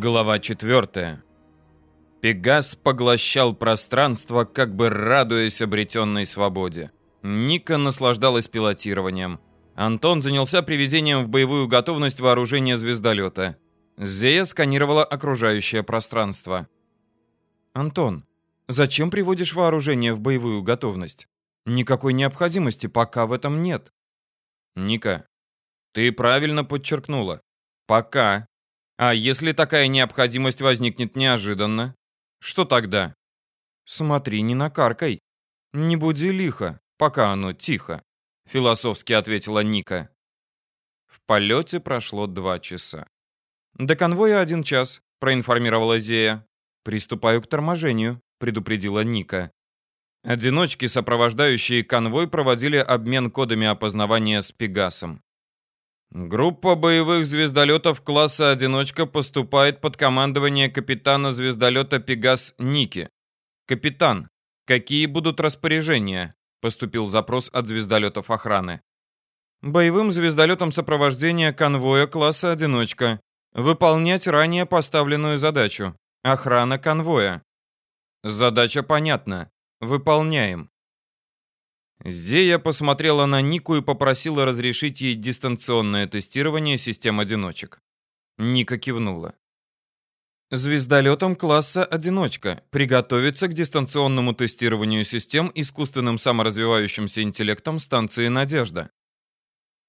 Глава 4. Пегас поглощал пространство, как бы радуясь обретенной свободе. Ника наслаждалась пилотированием. Антон занялся приведением в боевую готовность вооружения звездолета. Зея сканировала окружающее пространство. «Антон, зачем приводишь вооружение в боевую готовность? Никакой необходимости пока в этом нет». «Ника, ты правильно подчеркнула. Пока а если такая необходимость возникнет неожиданно? Что тогда? Смотри, не накаркай. Не буди лихо, пока оно тихо, философски ответила Ника. В полете прошло два часа. До конвоя один час, проинформировала Зея. Приступаю к торможению, предупредила Ника. Одиночки, сопровождающие конвой, проводили обмен кодами опознавания с Пегасом. Группа боевых звездолетов класса «Одиночка» поступает под командование капитана звездолета «Пегас» Ники. «Капитан, какие будут распоряжения?» Поступил запрос от звездолетов охраны. Боевым звездолетом сопровождения конвоя класса «Одиночка». Выполнять ранее поставленную задачу. Охрана конвоя. Задача понятна. Выполняем. Зея посмотрела на Нику и попросила разрешить ей дистанционное тестирование систем одиночек. Ника кивнула. Звездолетом класса «Одиночка» приготовиться к дистанционному тестированию систем искусственным саморазвивающимся интеллектом станции «Надежда».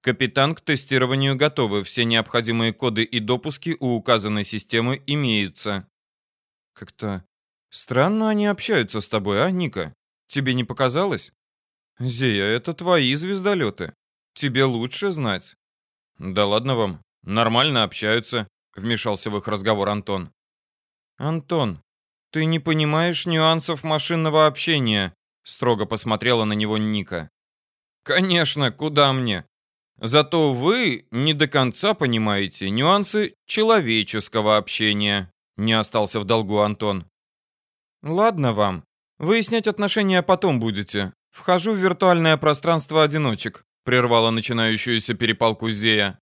Капитан к тестированию готовы, все необходимые коды и допуски у указанной системы имеются. Как-то странно они общаются с тобой, а, Ника? Тебе не показалось? «Зея, это твои звездолеты. Тебе лучше знать». «Да ладно вам. Нормально общаются», — вмешался в их разговор Антон. «Антон, ты не понимаешь нюансов машинного общения», — строго посмотрела на него Ника. «Конечно, куда мне? Зато вы не до конца понимаете нюансы человеческого общения», — не остался в долгу Антон. «Ладно вам. Выяснять отношения потом будете. «Вхожу в виртуальное пространство одиночек», — прервала начинающуюся перепалку Зея.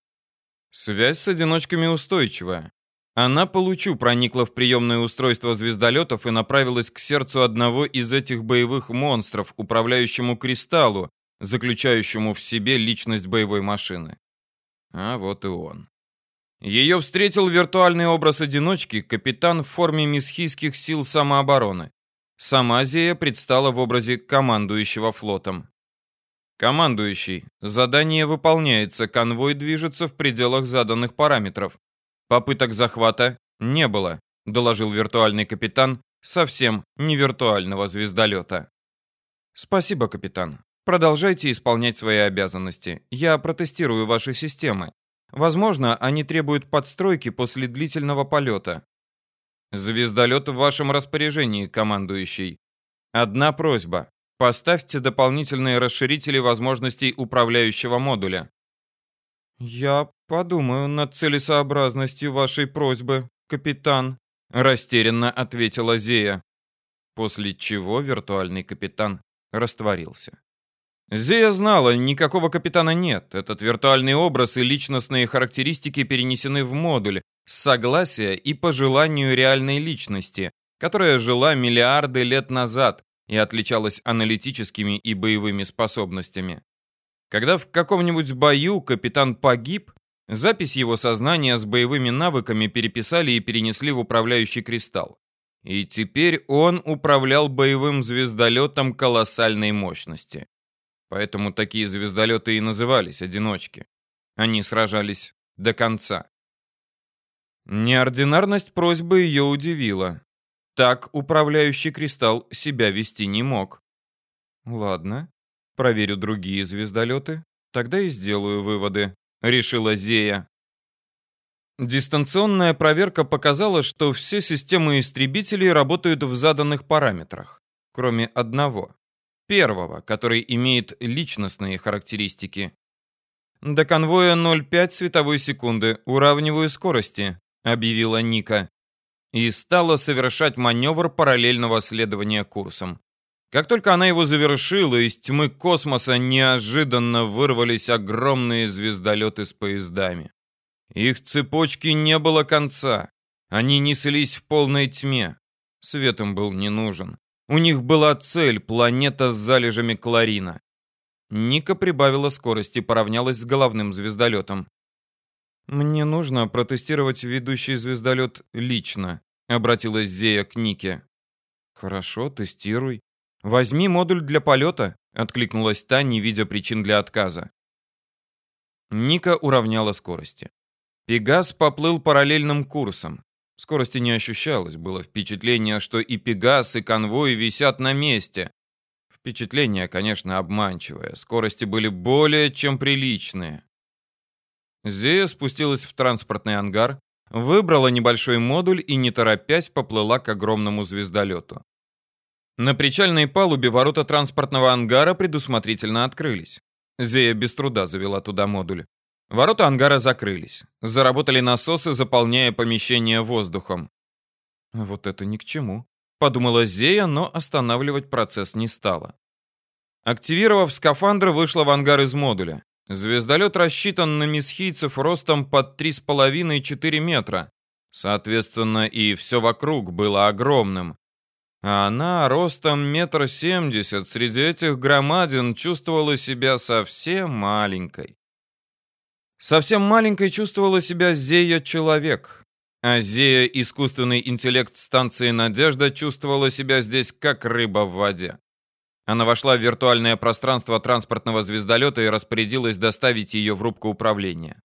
Связь с одиночками устойчивая. Она получу проникла в приемное устройство звездолетов и направилась к сердцу одного из этих боевых монстров, управляющему кристаллу, заключающему в себе личность боевой машины. А вот и он. Ее встретил виртуальный образ одиночки, капитан в форме месхийских сил самообороны. Сама Зея предстала в образе командующего флотом. Командующий. Задание выполняется, конвой движется в пределах заданных параметров. Попыток захвата не было, доложил виртуальный капитан совсем не виртуального звездолета. Спасибо, капитан. Продолжайте исполнять свои обязанности. Я протестирую ваши системы. Возможно, они требуют подстройки после длительного полета. Звездолет в вашем распоряжении, командующий. Одна просьба. Поставьте дополнительные расширители возможностей управляющего модуля. Я подумаю над целесообразностью вашей просьбы, капитан, растерянно ответила Зея. После чего виртуальный капитан растворился. Зея знала, никакого капитана нет. Этот виртуальный образ и личностные характеристики перенесены в модуль, согласия и по желанию реальной личности, которая жила миллиарды лет назад и отличалась аналитическими и боевыми способностями. Когда в каком-нибудь бою капитан погиб, запись его сознания с боевыми навыками переписали и перенесли в управляющий кристалл. И теперь он управлял боевым звездолетом колоссальной мощности. Поэтому такие звездолеты и назывались «одиночки». Они сражались до конца. Неординарность просьбы ее удивила. Так управляющий кристалл себя вести не мог. Ладно, проверю другие звездолеты, тогда и сделаю выводы, решила Зея. Дистанционная проверка показала, что все системы истребителей работают в заданных параметрах, кроме одного. Первого, который имеет личностные характеристики. До конвоя 0,5 световой секунды, уравниваю скорости объявила Ника. И стала совершать маневр параллельного следования курсом. Как только она его завершила, из тьмы космоса неожиданно вырвались огромные звездолеты с поездами. Их цепочки не было конца. Они неслись в полной тьме. Свет им был не нужен. У них была цель — планета с залежами кларина. Ника прибавила скорости, поравнялась с головным звездолетом. «Мне нужно протестировать ведущий звездолет лично», — обратилась Зея к Нике. «Хорошо, тестируй. Возьми модуль для полета», — откликнулась та, не видя причин для отказа. Ника уравняла скорости. Пегас поплыл параллельным курсом. Скорости не ощущалось, было впечатление, что и Пегас, и конвой висят на месте. Впечатление, конечно, обманчивое. Скорости были более чем приличные. Зея спустилась в транспортный ангар, выбрала небольшой модуль и, не торопясь, поплыла к огромному звездолету. На причальной палубе ворота транспортного ангара предусмотрительно открылись. Зея без труда завела туда модуль. Ворота ангара закрылись. Заработали насосы, заполняя помещение воздухом. Вот это ни к чему, подумала Зея, но останавливать процесс не стала. Активировав скафандр, вышла в ангар из модуля. Звездолет рассчитан на месхийцев ростом под 3,5-4 метра. Соответственно, и все вокруг было огромным. А она ростом метр семьдесят среди этих громадин чувствовала себя совсем маленькой. Совсем маленькой чувствовала себя Зея-человек. А Зея, искусственный интеллект станции «Надежда», чувствовала себя здесь как рыба в воде. Она вошла в виртуальное пространство транспортного звездолета и распорядилась доставить ее в рубку управления.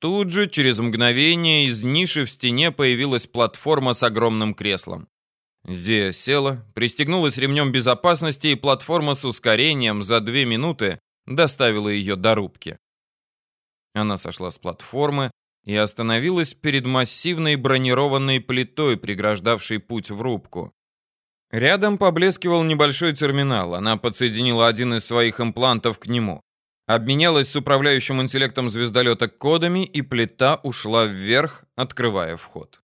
Тут же, через мгновение, из ниши в стене появилась платформа с огромным креслом. Зея села, пристегнулась ремнем безопасности, и платформа с ускорением за две минуты доставила ее до рубки. Она сошла с платформы и остановилась перед массивной бронированной плитой, преграждавшей путь в рубку. Рядом поблескивал небольшой терминал. Она подсоединила один из своих имплантов к нему. Обменялась с управляющим интеллектом звездолета кодами, и плита ушла вверх, открывая вход.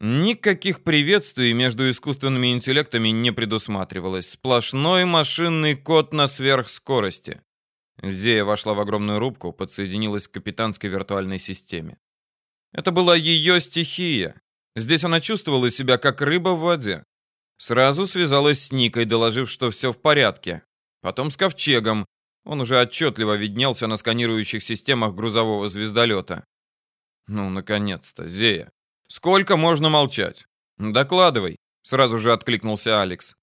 Никаких приветствий между искусственными интеллектами не предусматривалось. Сплошной машинный код на сверхскорости. Зея вошла в огромную рубку, подсоединилась к капитанской виртуальной системе. Это была ее стихия. Здесь она чувствовала себя как рыба в воде. Сразу связалась с Никой, доложив, что все в порядке. Потом с Ковчегом. Он уже отчетливо виднелся на сканирующих системах грузового звездолета. Ну, наконец-то, Зея. Сколько можно молчать? Докладывай. Сразу же откликнулся Алекс.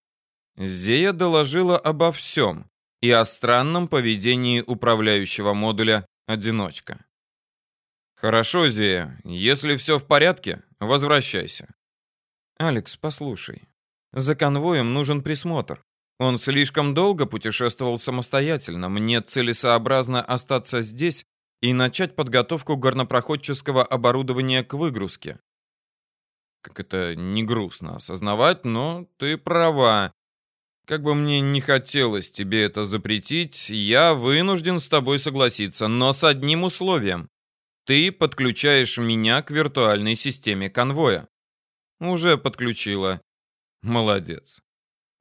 Зея доложила обо всем и о странном поведении управляющего модуля «Одиночка». «Хорошо, Зея, если все в порядке, возвращайся». «Алекс, послушай, за конвоем нужен присмотр. Он слишком долго путешествовал самостоятельно. Мне целесообразно остаться здесь и начать подготовку горнопроходческого оборудования к выгрузке. Как это не грустно осознавать, но ты права. Как бы мне не хотелось тебе это запретить, я вынужден с тобой согласиться, но с одним условием. Ты подключаешь меня к виртуальной системе конвоя. Уже подключила. Молодец.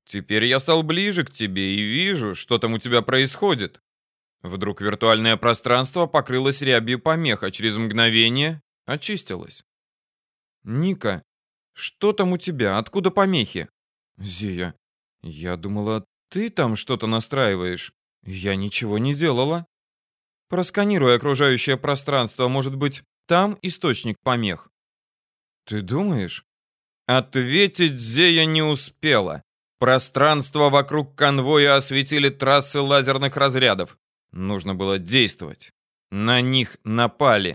Теперь я стал ближе к тебе и вижу, что там у тебя происходит. Вдруг виртуальное пространство покрылось рябью помех, а через мгновение очистилось. Ника, что там у тебя? Откуда помехи? Зия, я думала, ты там что-то настраиваешь. Я ничего не делала. Просканируй окружающее пространство, может быть, там источник помех. Ты думаешь? Ответить Зея не успела. Пространство вокруг конвоя осветили трассы лазерных разрядов. Нужно было действовать. На них напали.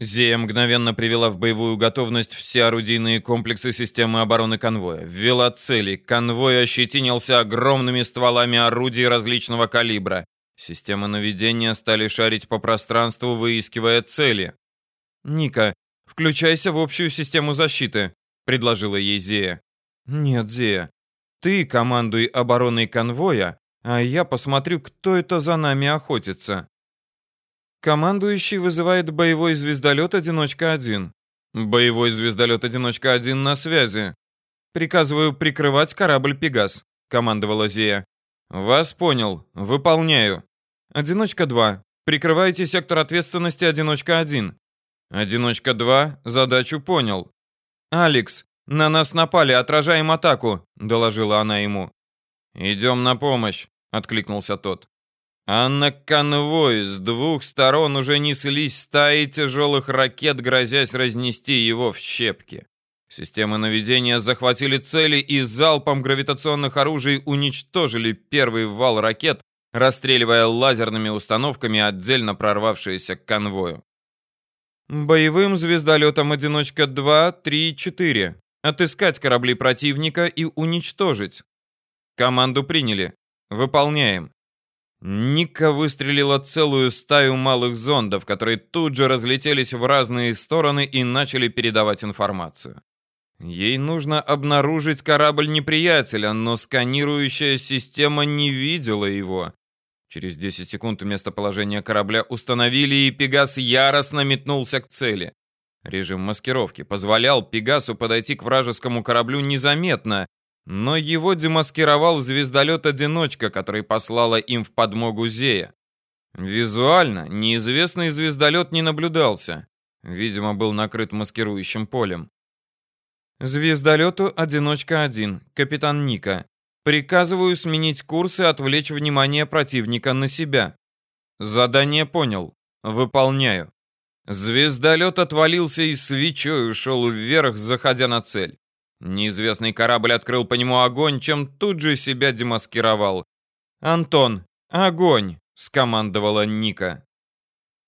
Зея мгновенно привела в боевую готовность все орудийные комплексы системы обороны конвоя. Ввела цели. Конвой ощетинился огромными стволами орудий различного калибра. Системы наведения стали шарить по пространству, выискивая цели. «Ника, включайся в общую систему защиты», — предложила ей Зея. «Нет, Зея, ты командуй обороной конвоя, а я посмотрю, кто это за нами охотится». Командующий вызывает боевой звездолет «Одиночка-1». Боевой звездолет «Одиночка-1» на связи. Приказываю прикрывать корабль «Пегас», командовала Зея. Вас понял. Выполняю. «Одиночка-2». Прикрывайте сектор ответственности «Одиночка-1». «Одиночка-2». Задачу понял. «Алекс, на нас напали, отражаем атаку», — доложила она ему. «Идем на помощь», — откликнулся тот. А на конвой с двух сторон уже неслись стаи тяжелых ракет, грозясь разнести его в щепки. Системы наведения захватили цели и залпом гравитационных оружий уничтожили первый вал ракет, расстреливая лазерными установками отдельно прорвавшиеся к конвою. Боевым звездолетом «Одиночка-2», «3», «4». Отыскать корабли противника и уничтожить. Команду приняли. Выполняем. Ника выстрелила целую стаю малых зондов, которые тут же разлетелись в разные стороны и начали передавать информацию. Ей нужно обнаружить корабль неприятеля, но сканирующая система не видела его. Через 10 секунд местоположение корабля установили, и Пегас яростно метнулся к цели. Режим маскировки позволял Пегасу подойти к вражескому кораблю незаметно, но его демаскировал звездолет-одиночка, который послала им в подмогу Зея. Визуально неизвестный звездолет не наблюдался. Видимо, был накрыт маскирующим полем. Звездолету «Одиночка-1», капитан Ника. Приказываю сменить курс и отвлечь внимание противника на себя. Задание понял. Выполняю. Звездолет отвалился и свечой ушел вверх, заходя на цель. Неизвестный корабль открыл по нему огонь, чем тут же себя демаскировал. «Антон, огонь!» — скомандовала Ника.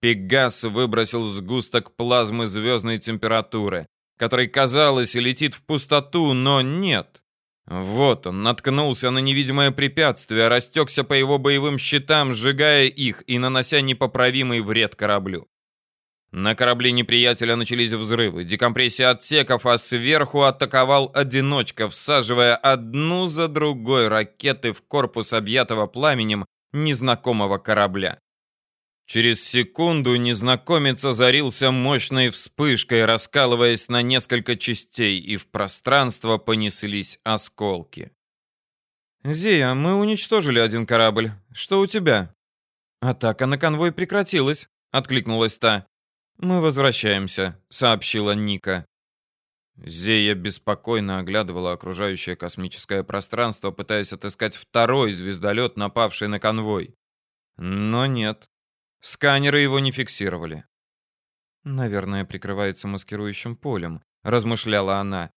Пегас выбросил сгусток плазмы звездной температуры который, казалось, летит в пустоту, но нет. Вот он, наткнулся на невидимое препятствие, растекся по его боевым щитам, сжигая их и нанося непоправимый вред кораблю. На корабле неприятеля начались взрывы, декомпрессия отсеков, а сверху атаковал одиночка, всаживая одну за другой ракеты в корпус объятого пламенем незнакомого корабля. Через секунду незнакомец озарился мощной вспышкой, раскалываясь на несколько частей, и в пространство понеслись осколки. «Зия, мы уничтожили один корабль. Что у тебя?» «Атака на конвой прекратилась», — откликнулась та. «Мы возвращаемся», — сообщила Ника. Зея беспокойно оглядывала окружающее космическое пространство, пытаясь отыскать второй звездолет, напавший на конвой. Но нет. Сканеры его не фиксировали. Наверное, прикрывается маскирующим полем, размышляла она.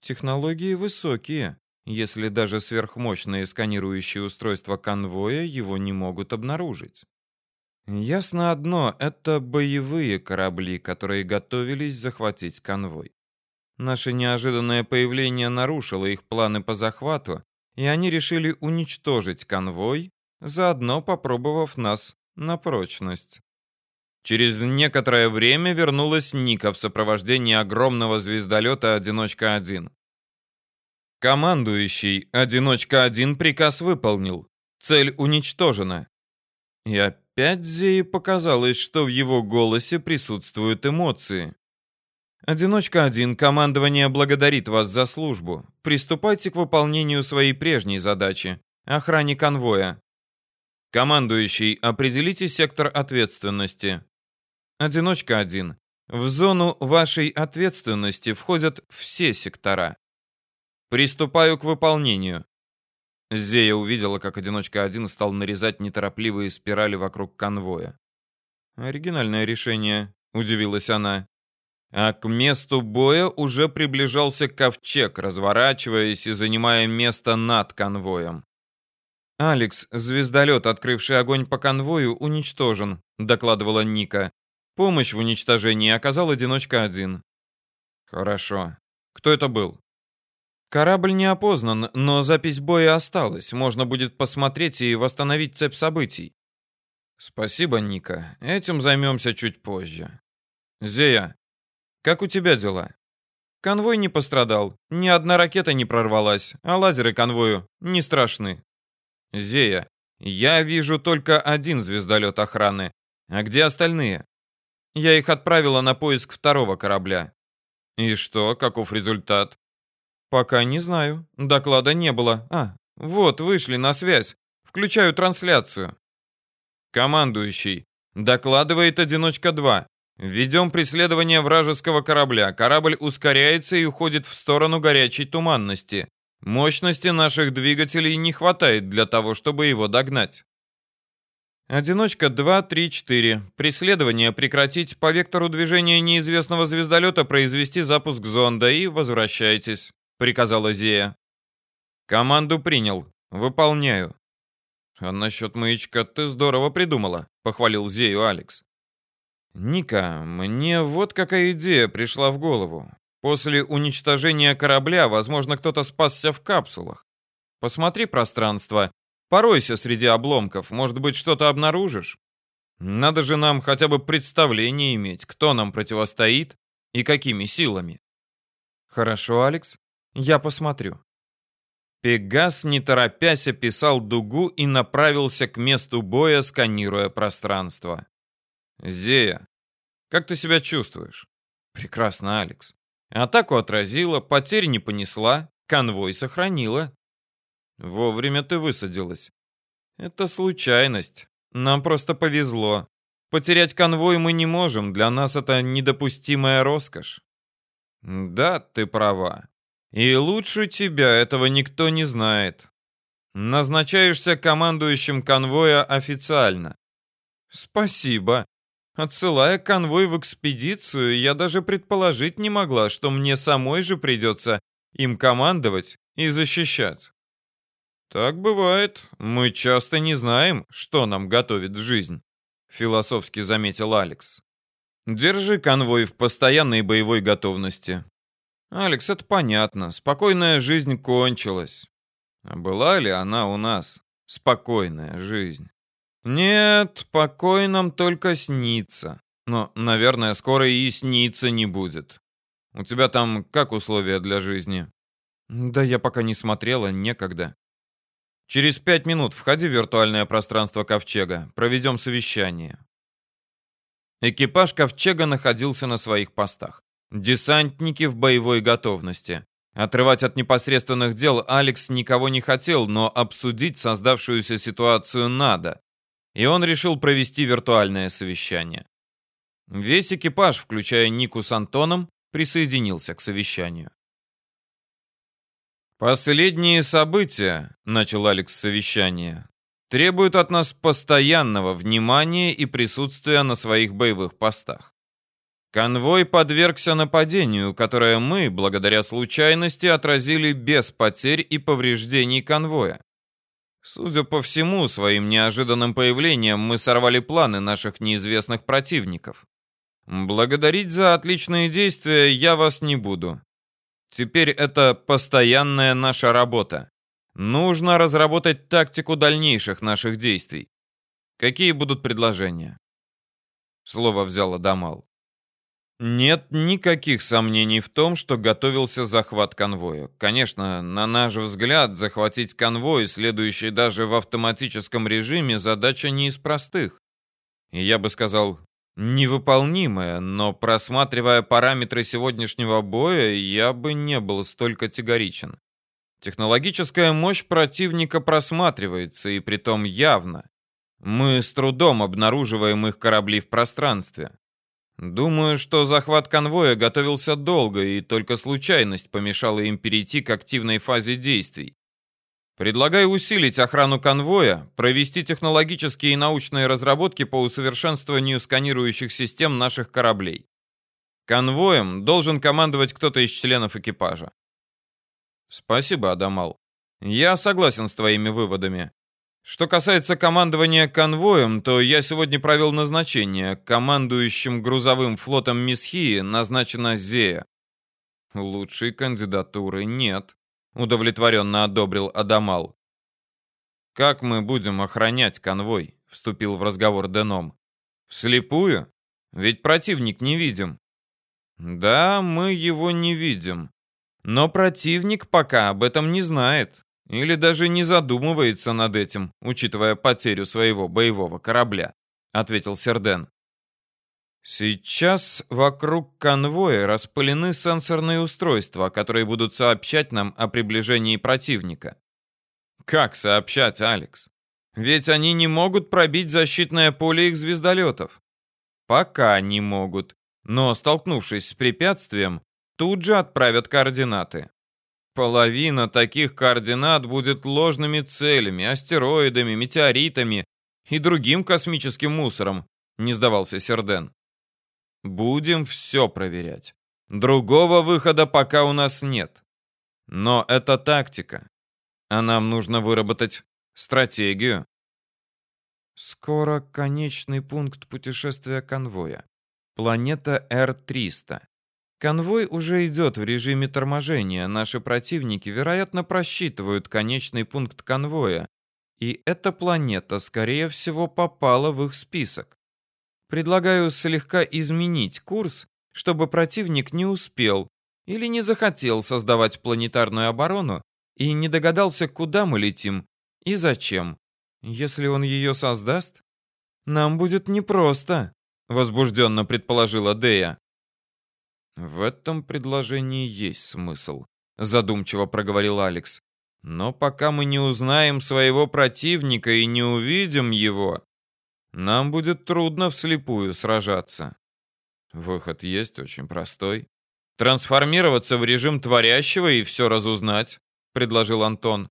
Технологии высокие, если даже сверхмощные сканирующие устройства конвоя его не могут обнаружить. Ясно одно, это боевые корабли, которые готовились захватить конвой. Наше неожиданное появление нарушило их планы по захвату, и они решили уничтожить конвой, заодно попробовав нас на прочность. Через некоторое время вернулась Ника в сопровождении огромного звездолета «Одиночка-1». Командующий «Одиночка-1» приказ выполнил. Цель уничтожена. И опять Зее показалось, что в его голосе присутствуют эмоции. «Одиночка-1, командование благодарит вас за службу. Приступайте к выполнению своей прежней задачи – охране конвоя. Командующий, определите сектор ответственности. Одиночка 1. В зону вашей ответственности входят все сектора. Приступаю к выполнению. Зея увидела, как одиночка 1 стал нарезать неторопливые спирали вокруг конвоя. Оригинальное решение, удивилась она. А к месту боя уже приближался ковчег, разворачиваясь и занимая место над конвоем. «Алекс, звездолет, открывший огонь по конвою, уничтожен», — докладывала Ника. «Помощь в уничтожении оказал одиночка-1». «Хорошо. Кто это был?» «Корабль не опознан, но запись боя осталась. Можно будет посмотреть и восстановить цепь событий». «Спасибо, Ника. Этим займемся чуть позже». «Зея, как у тебя дела?» Конвой не пострадал, ни одна ракета не прорвалась, а лазеры конвою не страшны. Зея, я вижу только один звездолет охраны. А где остальные? Я их отправила на поиск второго корабля. И что, каков результат? Пока не знаю. Доклада не было. А, вот, вышли на связь. Включаю трансляцию. Командующий. Докладывает одиночка 2. Ведем преследование вражеского корабля. Корабль ускоряется и уходит в сторону горячей туманности. Мощности наших двигателей не хватает для того, чтобы его догнать. Одиночка 2, 3, 4. Преследование прекратить по вектору движения неизвестного звездолета произвести запуск зонда и возвращайтесь, приказала Зея. Команду принял. Выполняю. А насчет маячка ты здорово придумала, похвалил Зею Алекс. Ника, мне вот какая идея пришла в голову. После уничтожения корабля, возможно, кто-то спасся в капсулах. Посмотри пространство, поройся среди обломков, может быть, что-то обнаружишь. Надо же нам хотя бы представление иметь, кто нам противостоит и какими силами. Хорошо, Алекс, я посмотрю. Пегас, не торопясь, описал дугу и направился к месту боя, сканируя пространство. Зея, как ты себя чувствуешь? Прекрасно, Алекс. Атаку отразила, потерь не понесла, конвой сохранила. Вовремя ты высадилась. Это случайность. Нам просто повезло. Потерять конвой мы не можем, для нас это недопустимая роскошь. Да, ты права. И лучше тебя этого никто не знает. Назначаешься командующим конвоя официально. Спасибо. Отсылая конвой в экспедицию, я даже предположить не могла, что мне самой же придется им командовать и защищать. Так бывает. Мы часто не знаем, что нам готовит жизнь, философски заметил Алекс. Держи конвой в постоянной боевой готовности. Алекс, это понятно. Спокойная жизнь кончилась. А была ли она у нас? Спокойная жизнь. Нет, покой нам только снится. Но, наверное, скоро и снится не будет. У тебя там как условия для жизни? Да я пока не смотрела, некогда. Через пять минут входи в виртуальное пространство Ковчега. Проведем совещание. Экипаж Ковчега находился на своих постах. Десантники в боевой готовности. Отрывать от непосредственных дел Алекс никого не хотел, но обсудить создавшуюся ситуацию надо и он решил провести виртуальное совещание. Весь экипаж, включая Нику с Антоном, присоединился к совещанию. «Последние события», — начал Алекс совещание, «требуют от нас постоянного внимания и присутствия на своих боевых постах. Конвой подвергся нападению, которое мы, благодаря случайности, отразили без потерь и повреждений конвоя. Судя по всему, своим неожиданным появлением мы сорвали планы наших неизвестных противников. Благодарить за отличные действия я вас не буду. Теперь это постоянная наша работа. Нужно разработать тактику дальнейших наших действий. Какие будут предложения? Слово взял Адамал. Нет никаких сомнений в том, что готовился захват конвоя. Конечно, на наш взгляд, захватить конвой, следующий даже в автоматическом режиме, задача не из простых. Я бы сказал, невыполнимая, но просматривая параметры сегодняшнего боя, я бы не был столь категоричен. Технологическая мощь противника просматривается, и притом явно. Мы с трудом обнаруживаем их корабли в пространстве. Думаю, что захват конвоя готовился долго, и только случайность помешала им перейти к активной фазе действий. Предлагаю усилить охрану конвоя, провести технологические и научные разработки по усовершенствованию сканирующих систем наших кораблей. Конвоем должен командовать кто-то из членов экипажа. Спасибо, Адамал. Я согласен с твоими выводами. Что касается командования конвоем, то я сегодня провел назначение. Командующим грузовым флотом Мисхии назначена Зея. Лучшей кандидатуры нет, удовлетворенно одобрил Адамал. Как мы будем охранять конвой? Вступил в разговор Деном. Вслепую? Ведь противник не видим. Да, мы его не видим. Но противник пока об этом не знает. Или даже не задумывается над этим, учитывая потерю своего боевого корабля, ответил Серден. Сейчас вокруг конвоя распылены сенсорные устройства, которые будут сообщать нам о приближении противника. Как сообщать, Алекс? Ведь они не могут пробить защитное поле их звездолетов. Пока не могут. но, столкнувшись с препятствием, тут же отправят координаты. Половина таких координат будет ложными целями, астероидами, метеоритами и другим космическим мусором, не сдавался Серден. Будем все проверять. Другого выхода пока у нас нет. Но это тактика. А нам нужно выработать стратегию. Скоро конечный пункт путешествия конвоя. Планета Р-300. Конвой уже идет в режиме торможения. Наши противники, вероятно, просчитывают конечный пункт конвоя. И эта планета, скорее всего, попала в их список. Предлагаю слегка изменить курс, чтобы противник не успел или не захотел создавать планетарную оборону и не догадался, куда мы летим и зачем. Если он ее создаст, нам будет непросто, возбужденно предположила Дея. В этом предложении есть смысл, задумчиво проговорил Алекс. Но пока мы не узнаем своего противника и не увидим его, нам будет трудно вслепую сражаться. Выход есть очень простой. Трансформироваться в режим творящего и все разузнать, предложил Антон.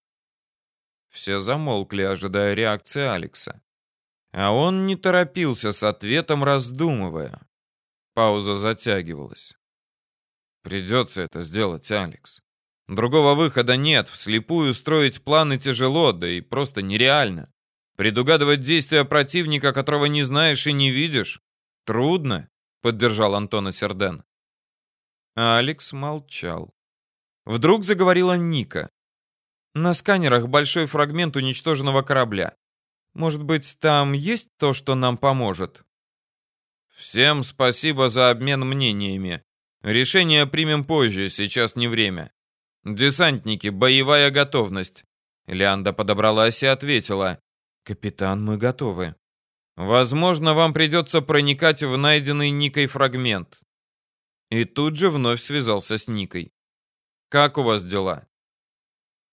Все замолкли, ожидая реакции Алекса. А он не торопился с ответом, раздумывая. Пауза затягивалась. Придется это сделать, Алекс. Другого выхода нет. Вслепую строить планы тяжело, да и просто нереально. Предугадывать действия противника, которого не знаешь и не видишь, трудно, поддержал Антона Серден. Алекс молчал. Вдруг заговорила Ника. На сканерах большой фрагмент уничтоженного корабля. Может быть, там есть то, что нам поможет? Всем спасибо за обмен мнениями. Решение примем позже, сейчас не время. Десантники, боевая готовность. Лианда подобралась и ответила. «Капитан, мы готовы». «Возможно, вам придется проникать в найденный Никой фрагмент». И тут же вновь связался с Никой. «Как у вас дела?»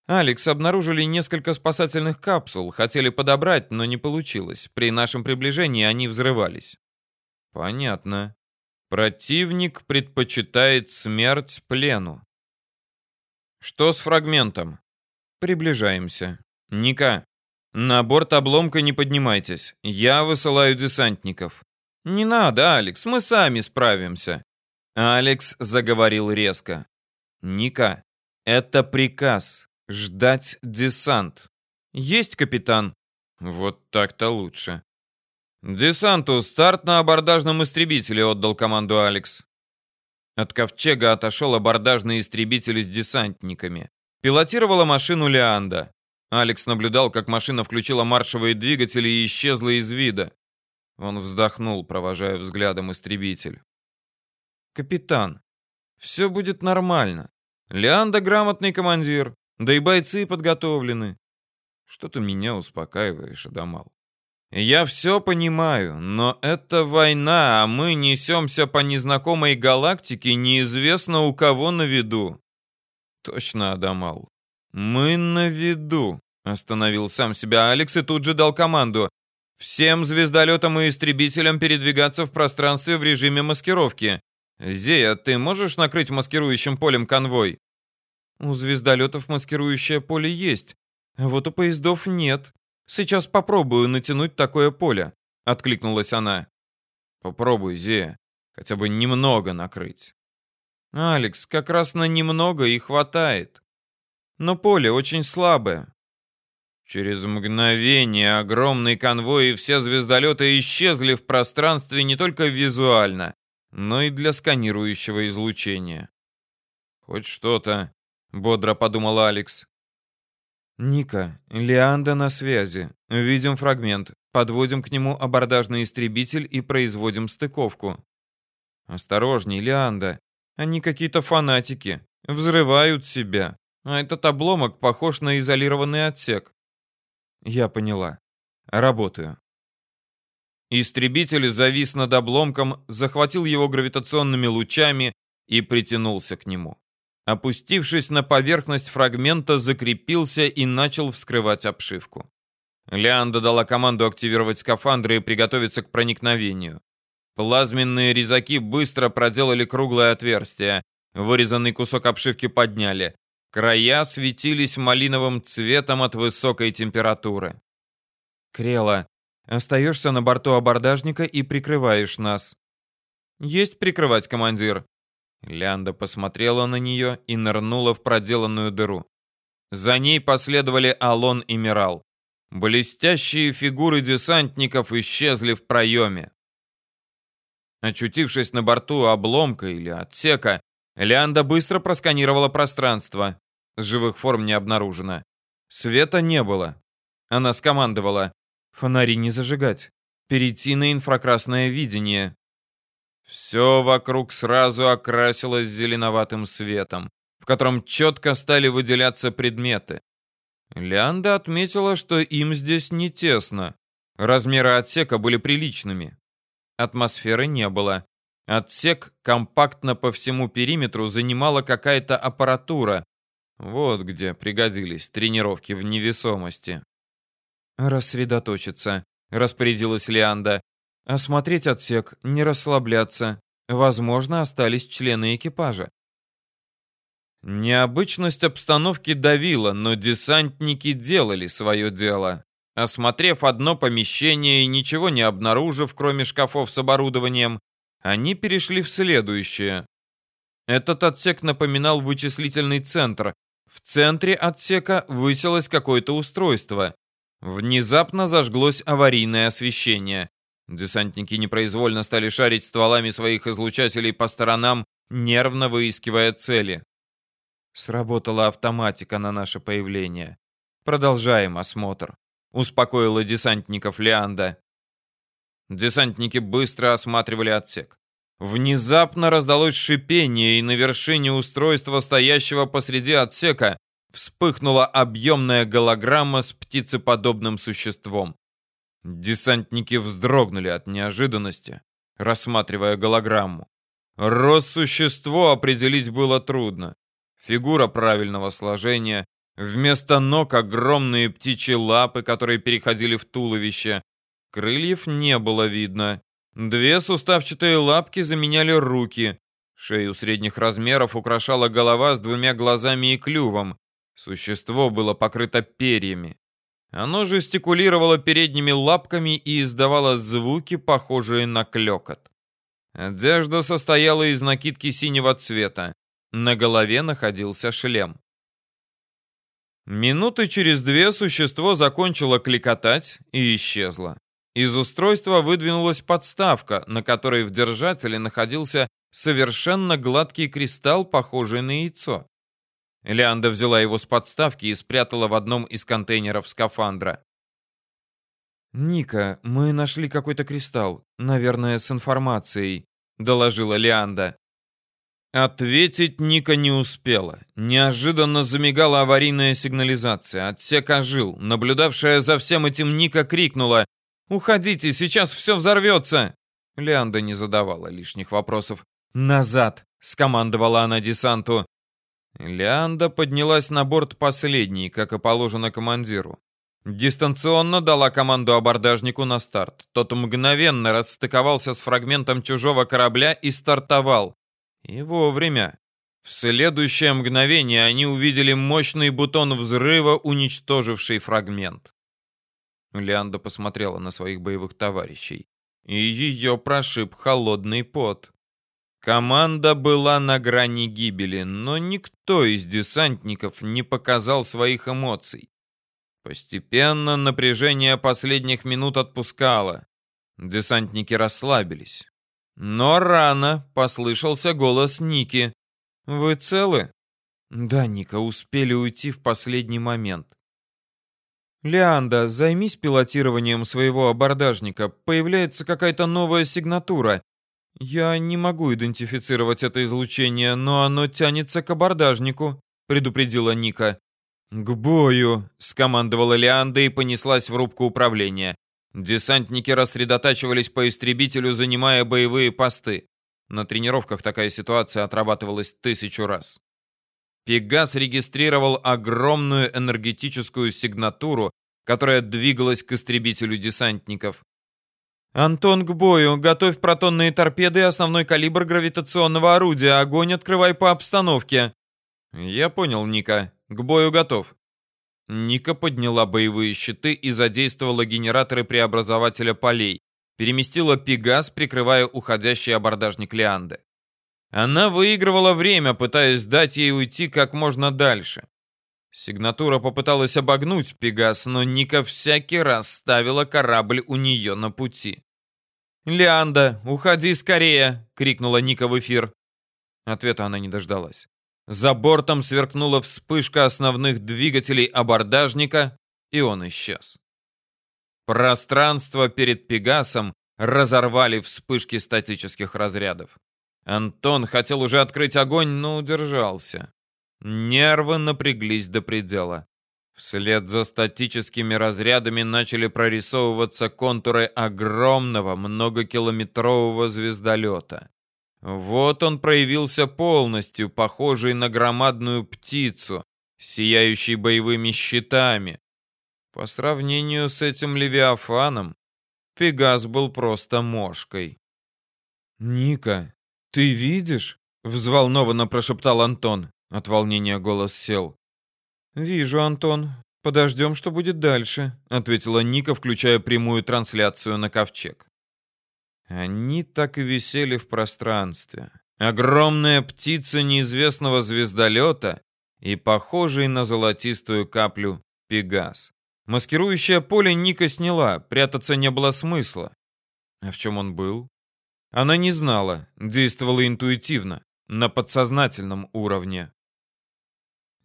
«Алекс, обнаружили несколько спасательных капсул. Хотели подобрать, но не получилось. При нашем приближении они взрывались». «Понятно. Противник предпочитает смерть плену». «Что с фрагментом?» «Приближаемся. Ника, на борт обломка не поднимайтесь. Я высылаю десантников. Не надо, Алекс, мы сами справимся. Алекс заговорил резко. Ника, это приказ. Ждать десант. Есть, капитан. Вот так-то лучше. Десанту старт на абордажном истребителе, отдал команду Алекс. От ковчега отошел абордажный истребитель с десантниками. Пилотировала машину Леанда. Алекс наблюдал, как машина включила маршевые двигатели и исчезла из вида. Он вздохнул, провожая взглядом истребитель. «Капитан, все будет нормально. Леанда грамотный командир, да и бойцы подготовлены. Что ты меня успокаиваешь, Адамал? Я все понимаю, но это война, а мы несемся по незнакомой галактике, неизвестно у кого на виду. Точно, Адамал. «Мы на виду», — остановил сам себя Алекс и тут же дал команду. «Всем звездолетам и истребителям передвигаться в пространстве в режиме маскировки. Зея, ты можешь накрыть маскирующим полем конвой?» «У звездолетов маскирующее поле есть, а вот у поездов нет. Сейчас попробую натянуть такое поле», — откликнулась она. «Попробуй, Зея, хотя бы немного накрыть». «Алекс, как раз на немного и хватает но поле очень слабое. Через мгновение огромный конвой и все звездолеты исчезли в пространстве не только визуально, но и для сканирующего излучения. «Хоть что-то», — бодро подумал Алекс. «Ника, Леанда на связи. Видим фрагмент. Подводим к нему абордажный истребитель и производим стыковку». «Осторожней, Леанда. Они какие-то фанатики. Взрывают себя. А этот обломок похож на изолированный отсек. Я поняла. Работаю. Истребитель завис над обломком, захватил его гравитационными лучами и притянулся к нему. Опустившись на поверхность фрагмента, закрепился и начал вскрывать обшивку. Леанда дала команду активировать скафандры и приготовиться к проникновению. Плазменные резаки быстро проделали круглое отверстие. Вырезанный кусок обшивки подняли. Края светились малиновым цветом от высокой температуры. Крела, остаешься на борту абордажника и прикрываешь нас. Есть прикрывать, командир. Лянда посмотрела на нее и нырнула в проделанную дыру. За ней последовали Алон и Мирал. Блестящие фигуры десантников исчезли в проеме. Очутившись на борту обломка или отсека, Лианда быстро просканировала пространство. Живых форм не обнаружено. Света не было. Она скомандовала. «Фонари не зажигать. Перейти на инфракрасное видение». Все вокруг сразу окрасилось зеленоватым светом, в котором четко стали выделяться предметы. Лианда отметила, что им здесь не тесно. Размеры отсека были приличными. Атмосферы не было. Отсек компактно по всему периметру занимала какая-то аппаратура. Вот где пригодились тренировки в невесомости. «Рассредоточиться», — распорядилась Лианда. «Осмотреть отсек, не расслабляться. Возможно, остались члены экипажа». Необычность обстановки давила, но десантники делали свое дело. Осмотрев одно помещение и ничего не обнаружив, кроме шкафов с оборудованием, они перешли в следующее. Этот отсек напоминал вычислительный центр. В центре отсека высилось какое-то устройство. Внезапно зажглось аварийное освещение. Десантники непроизвольно стали шарить стволами своих излучателей по сторонам, нервно выискивая цели. Сработала автоматика на наше появление. Продолжаем осмотр успокоила десантников Лианда. Десантники быстро осматривали отсек. Внезапно раздалось шипение, и на вершине устройства, стоящего посреди отсека, вспыхнула объемная голограмма с птицеподобным существом. Десантники вздрогнули от неожиданности, рассматривая голограмму. Рост существо определить было трудно. Фигура правильного сложения, Вместо ног огромные птичьи лапы, которые переходили в туловище. Крыльев не было видно. Две суставчатые лапки заменяли руки. Шею средних размеров украшала голова с двумя глазами и клювом. Существо было покрыто перьями. Оно жестикулировало передними лапками и издавало звуки, похожие на клёкот. Одежда состояла из накидки синего цвета. На голове находился шлем. Минуты через две существо закончило кликотать и исчезло. Из устройства выдвинулась подставка, на которой в держателе находился совершенно гладкий кристалл, похожий на яйцо. Леанда взяла его с подставки и спрятала в одном из контейнеров скафандра. «Ника, мы нашли какой-то кристалл, наверное, с информацией», — доложила Леанда. Ответить Ника не успела. Неожиданно замигала аварийная сигнализация. Отсек ожил. Наблюдавшая за всем этим Ника крикнула «Уходите, сейчас все взорвется!» Леанда не задавала лишних вопросов. «Назад!» — скомандовала она десанту. Леанда поднялась на борт последней, как и положено командиру. Дистанционно дала команду абордажнику на старт. Тот мгновенно расстыковался с фрагментом чужого корабля и стартовал. И вовремя. В следующее мгновение они увидели мощный бутон взрыва, уничтоживший фрагмент. Лианда посмотрела на своих боевых товарищей, и ее прошиб холодный пот. Команда была на грани гибели, но никто из десантников не показал своих эмоций. Постепенно напряжение последних минут отпускало. Десантники расслабились. Но рано послышался голос Ники. «Вы целы?» «Да, Ника, успели уйти в последний момент». «Леанда, займись пилотированием своего абордажника. Появляется какая-то новая сигнатура. Я не могу идентифицировать это излучение, но оно тянется к абордажнику», — предупредила Ника. «К бою!» — скомандовала Леанда и понеслась в рубку управления. Десантники рассредотачивались по истребителю, занимая боевые посты. На тренировках такая ситуация отрабатывалась тысячу раз. Пегас регистрировал огромную энергетическую сигнатуру, которая двигалась к истребителю десантников. Антон, к бою. Готовь протонные торпеды и основной калибр гравитационного орудия. Огонь открывай по обстановке. Я понял, Ника. К бою готов. Ника подняла боевые щиты и задействовала генераторы преобразователя полей. Переместила Пегас, прикрывая уходящий абордажник Лианды. Она выигрывала время, пытаясь дать ей уйти как можно дальше. Сигнатура попыталась обогнуть Пегас, но Ника всякий раз ставила корабль у нее на пути. «Лианда, уходи скорее!» — крикнула Ника в эфир. Ответа она не дождалась. За бортом сверкнула вспышка основных двигателей абордажника, и он исчез. Пространство перед Пегасом разорвали вспышки статических разрядов. Антон хотел уже открыть огонь, но удержался. Нервы напряглись до предела. Вслед за статическими разрядами начали прорисовываться контуры огромного многокилометрового звездолета. Вот он проявился полностью, похожий на громадную птицу, сияющий боевыми щитами. По сравнению с этим Левиафаном, Пегас был просто мошкой. «Ника, ты видишь?» — взволнованно прошептал Антон. От волнения голос сел. «Вижу, Антон. Подождем, что будет дальше», — ответила Ника, включая прямую трансляцию на ковчег. Они так и висели в пространстве. Огромная птица неизвестного звездолета и похожий на золотистую каплю Пегас. Маскирующее поле Ника сняла, прятаться не было смысла. А в чем он был? Она не знала, действовала интуитивно, на подсознательном уровне.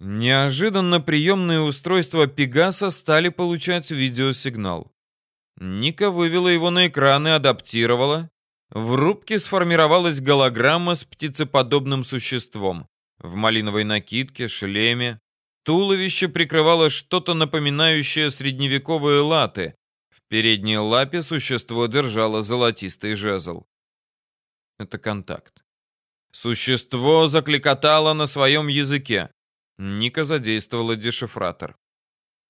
Неожиданно приемные устройства Пегаса стали получать видеосигнал. Ника вывела его на экран и адаптировала. В рубке сформировалась голограмма с птицеподобным существом. В малиновой накидке, шлеме. Туловище прикрывало что-то напоминающее средневековые латы. В передней лапе существо держало золотистый жезл. Это контакт. Существо закликотало на своем языке. Ника задействовала дешифратор.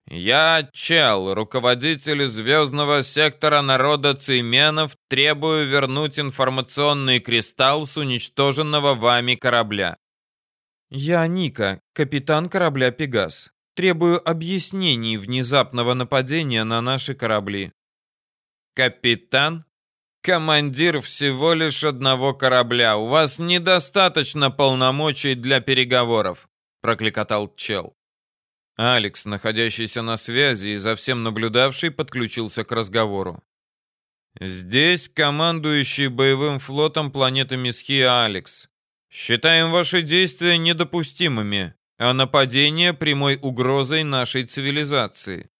«Я, Чел, руководитель звездного сектора народа Цейменов, требую вернуть информационный кристалл с уничтоженного вами корабля». «Я, Ника, капитан корабля «Пегас». Требую объяснений внезапного нападения на наши корабли». «Капитан? Командир всего лишь одного корабля. У вас недостаточно полномочий для переговоров прокликотал чел. Алекс, находящийся на связи и за всем наблюдавший, подключился к разговору. Здесь командующий боевым флотом планеты Месхия Алекс. Считаем ваши действия недопустимыми, а нападение прямой угрозой нашей цивилизации.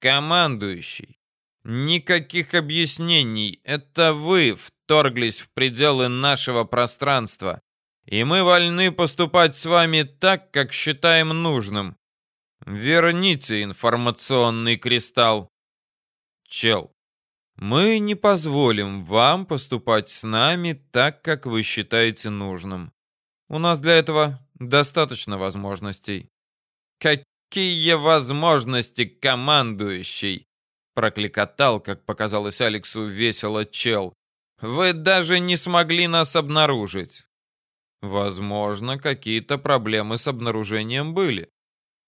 Командующий. Никаких объяснений. Это вы вторглись в пределы нашего пространства и мы вольны поступать с вами так, как считаем нужным. Верните информационный кристалл. Чел, мы не позволим вам поступать с нами так, как вы считаете нужным. У нас для этого достаточно возможностей. Какие возможности, командующий? Прокликотал, как показалось Алексу, весело чел. Вы даже не смогли нас обнаружить. Возможно, какие-то проблемы с обнаружением были.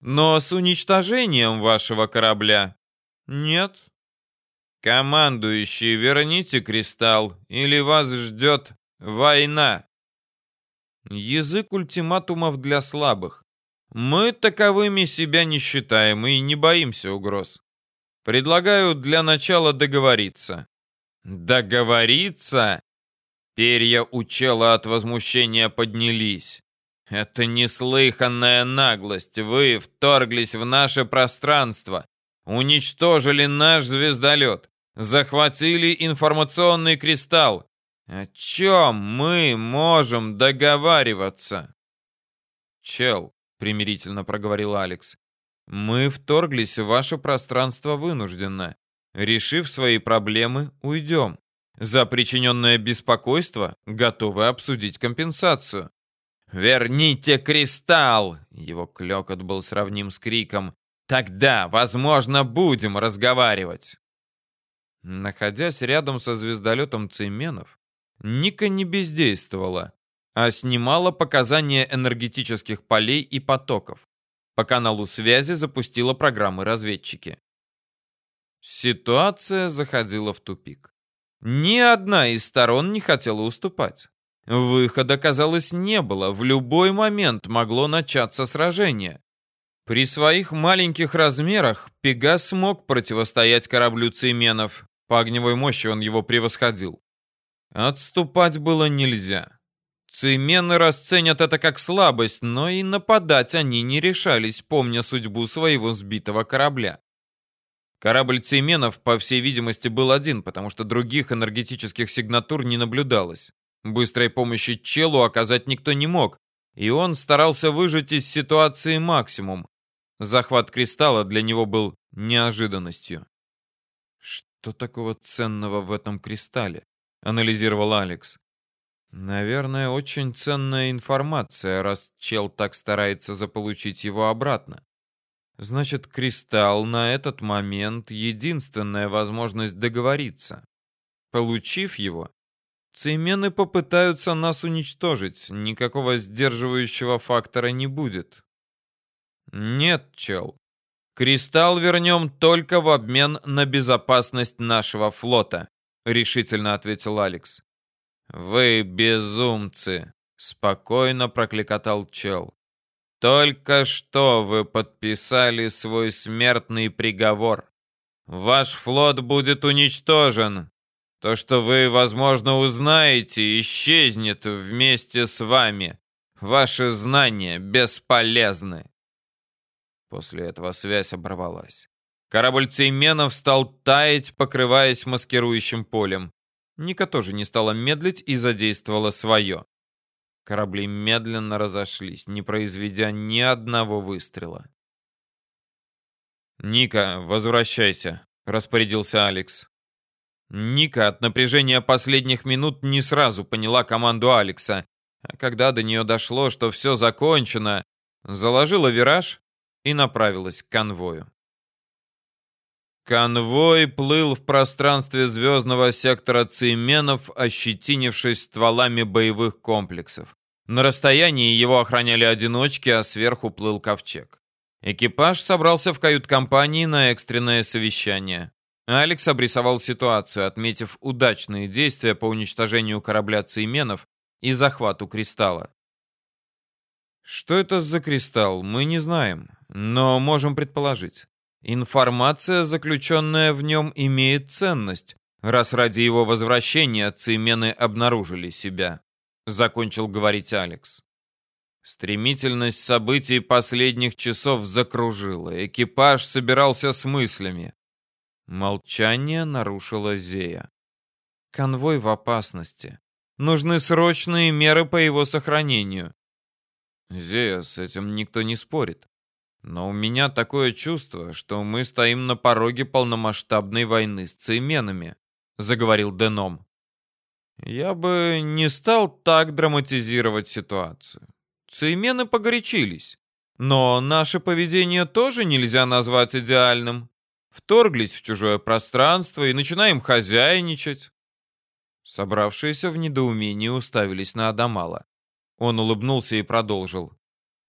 Но с уничтожением вашего корабля нет. Командующий, верните кристалл, или вас ждет война. Язык ультиматумов для слабых. Мы таковыми себя не считаем и не боимся угроз. Предлагаю для начала договориться. Договориться? Перья у чела от возмущения поднялись. Это неслыханная наглость. Вы вторглись в наше пространство, уничтожили наш звездолет, захватили информационный кристалл. О чем мы можем договариваться? Чел, примирительно проговорил Алекс. Мы вторглись в ваше пространство вынужденно. Решив свои проблемы, уйдем. За причиненное беспокойство готовы обсудить компенсацию. «Верните кристалл!» Его клёкот был сравним с криком. «Тогда, возможно, будем разговаривать!» Находясь рядом со звездолетом Цейменов, Ника не бездействовала, а снимала показания энергетических полей и потоков. По каналу связи запустила программы разведчики. Ситуация заходила в тупик. Ни одна из сторон не хотела уступать. Выхода, казалось, не было. В любой момент могло начаться сражение. При своих маленьких размерах Пегас смог противостоять кораблю Цейменов. По огневой мощи он его превосходил. Отступать было нельзя. Цеймены расценят это как слабость, но и нападать они не решались, помня судьбу своего сбитого корабля. Корабль Цейменов, по всей видимости, был один, потому что других энергетических сигнатур не наблюдалось. Быстрой помощи Челу оказать никто не мог, и он старался выжать из ситуации максимум. Захват кристалла для него был неожиданностью. «Что такого ценного в этом кристалле?» — анализировал Алекс. «Наверное, очень ценная информация, раз чел так старается заполучить его обратно. Значит, кристалл на этот момент — единственная возможность договориться. Получив его, Цеймены попытаются нас уничтожить, никакого сдерживающего фактора не будет. Нет, чел. Кристалл вернем только в обмен на безопасность нашего флота, решительно ответил Алекс. Вы безумцы, спокойно прокликотал чел. Только что вы подписали свой смертный приговор. Ваш флот будет уничтожен, то, что вы, возможно, узнаете, исчезнет вместе с вами. Ваши знания бесполезны. После этого связь оборвалась. Корабль Цейменов стал таять, покрываясь маскирующим полем. Ника тоже не стала медлить и задействовала свое. Корабли медленно разошлись, не произведя ни одного выстрела. «Ника, возвращайся», — распорядился Алекс. Ника от напряжения последних минут не сразу поняла команду Алекса, а когда до нее дошло, что все закончено, заложила вираж и направилась к конвою. Конвой плыл в пространстве звездного сектора Цейменов, ощетинившись стволами боевых комплексов. На расстоянии его охраняли одиночки, а сверху плыл ковчег. Экипаж собрался в кают-компании на экстренное совещание. Алекс обрисовал ситуацию, отметив удачные действия по уничтожению корабля Цейменов и захвату кристалла. Что это за кристалл, мы не знаем, но можем предположить. Информация, заключенная в нем, имеет ценность, раз ради его возвращения Цеймены обнаружили себя, закончил говорить Алекс. Стремительность событий последних часов закружила. Экипаж собирался с мыслями. Молчание нарушила Зея. Конвой в опасности. Нужны срочные меры по его сохранению. Зея, с этим никто не спорит. Но у меня такое чувство, что мы стоим на пороге полномасштабной войны с цейменами, заговорил Деном. Я бы не стал так драматизировать ситуацию. Цеймены погорячились. Но наше поведение тоже нельзя назвать идеальным вторглись в чужое пространство и начинаем хозяйничать. Собравшиеся в недоумении уставились на Адамала. Он улыбнулся и продолжил.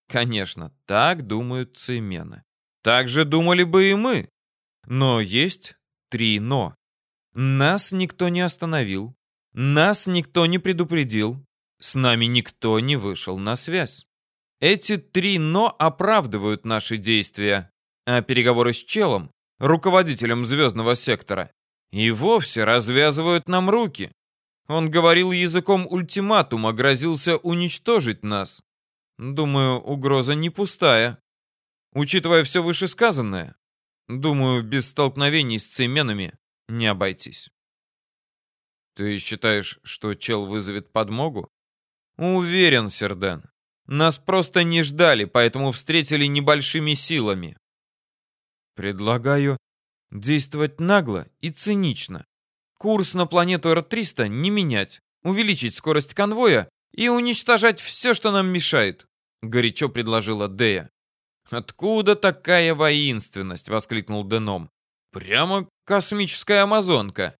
Конечно, так думают цеймены. Так же думали бы и мы. Но есть три «но». Нас никто не остановил. Нас никто не предупредил. С нами никто не вышел на связь. Эти три «но» оправдывают наши действия. А переговоры с челом руководителем звездного сектора, и вовсе развязывают нам руки. Он говорил языком ультиматума, грозился уничтожить нас. Думаю, угроза не пустая. Учитывая все вышесказанное, думаю, без столкновений с цеменами не обойтись. Ты считаешь, что чел вызовет подмогу? Уверен, Серден. Нас просто не ждали, поэтому встретили небольшими силами. Предлагаю действовать нагло и цинично. Курс на планету Р-300 не менять, увеличить скорость конвоя и уничтожать все, что нам мешает, горячо предложила Дея. Откуда такая воинственность, воскликнул Деном. Прямо космическая амазонка.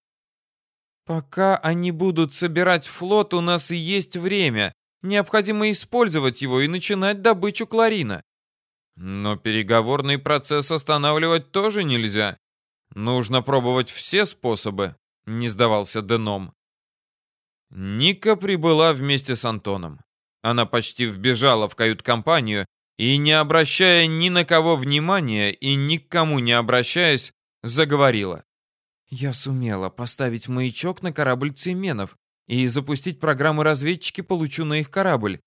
Пока они будут собирать флот, у нас и есть время. Необходимо использовать его и начинать добычу кларина. Но переговорный процесс останавливать тоже нельзя. Нужно пробовать все способы, не сдавался Деном. Ника прибыла вместе с Антоном. Она почти вбежала в кают-компанию и, не обращая ни на кого внимания и ни к кому не обращаясь, заговорила. «Я сумела поставить маячок на корабль Цеменов и запустить программы разведчики получу на их корабль.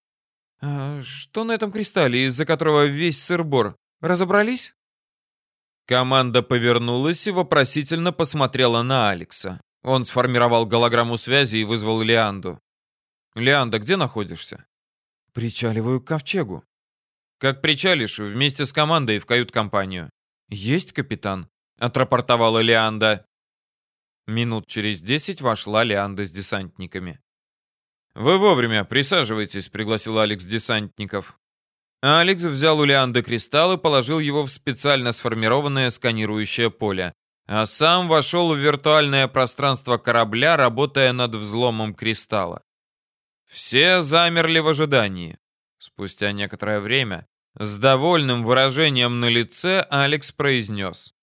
А что на этом кристалле, из-за которого весь сырбор? Разобрались?» Команда повернулась и вопросительно посмотрела на Алекса. Он сформировал голограмму связи и вызвал Лианду. «Лианда, где находишься?» «Причаливаю к ковчегу». «Как причалишь, вместе с командой в кают-компанию». «Есть, капитан», — отрапортовала Лианда. Минут через десять вошла Лианда с десантниками. «Вы вовремя, присаживайтесь», — пригласил Алекс десантников. Алекс взял у Лианды кристалл и положил его в специально сформированное сканирующее поле, а сам вошел в виртуальное пространство корабля, работая над взломом кристалла. Все замерли в ожидании. Спустя некоторое время, с довольным выражением на лице, Алекс произнес.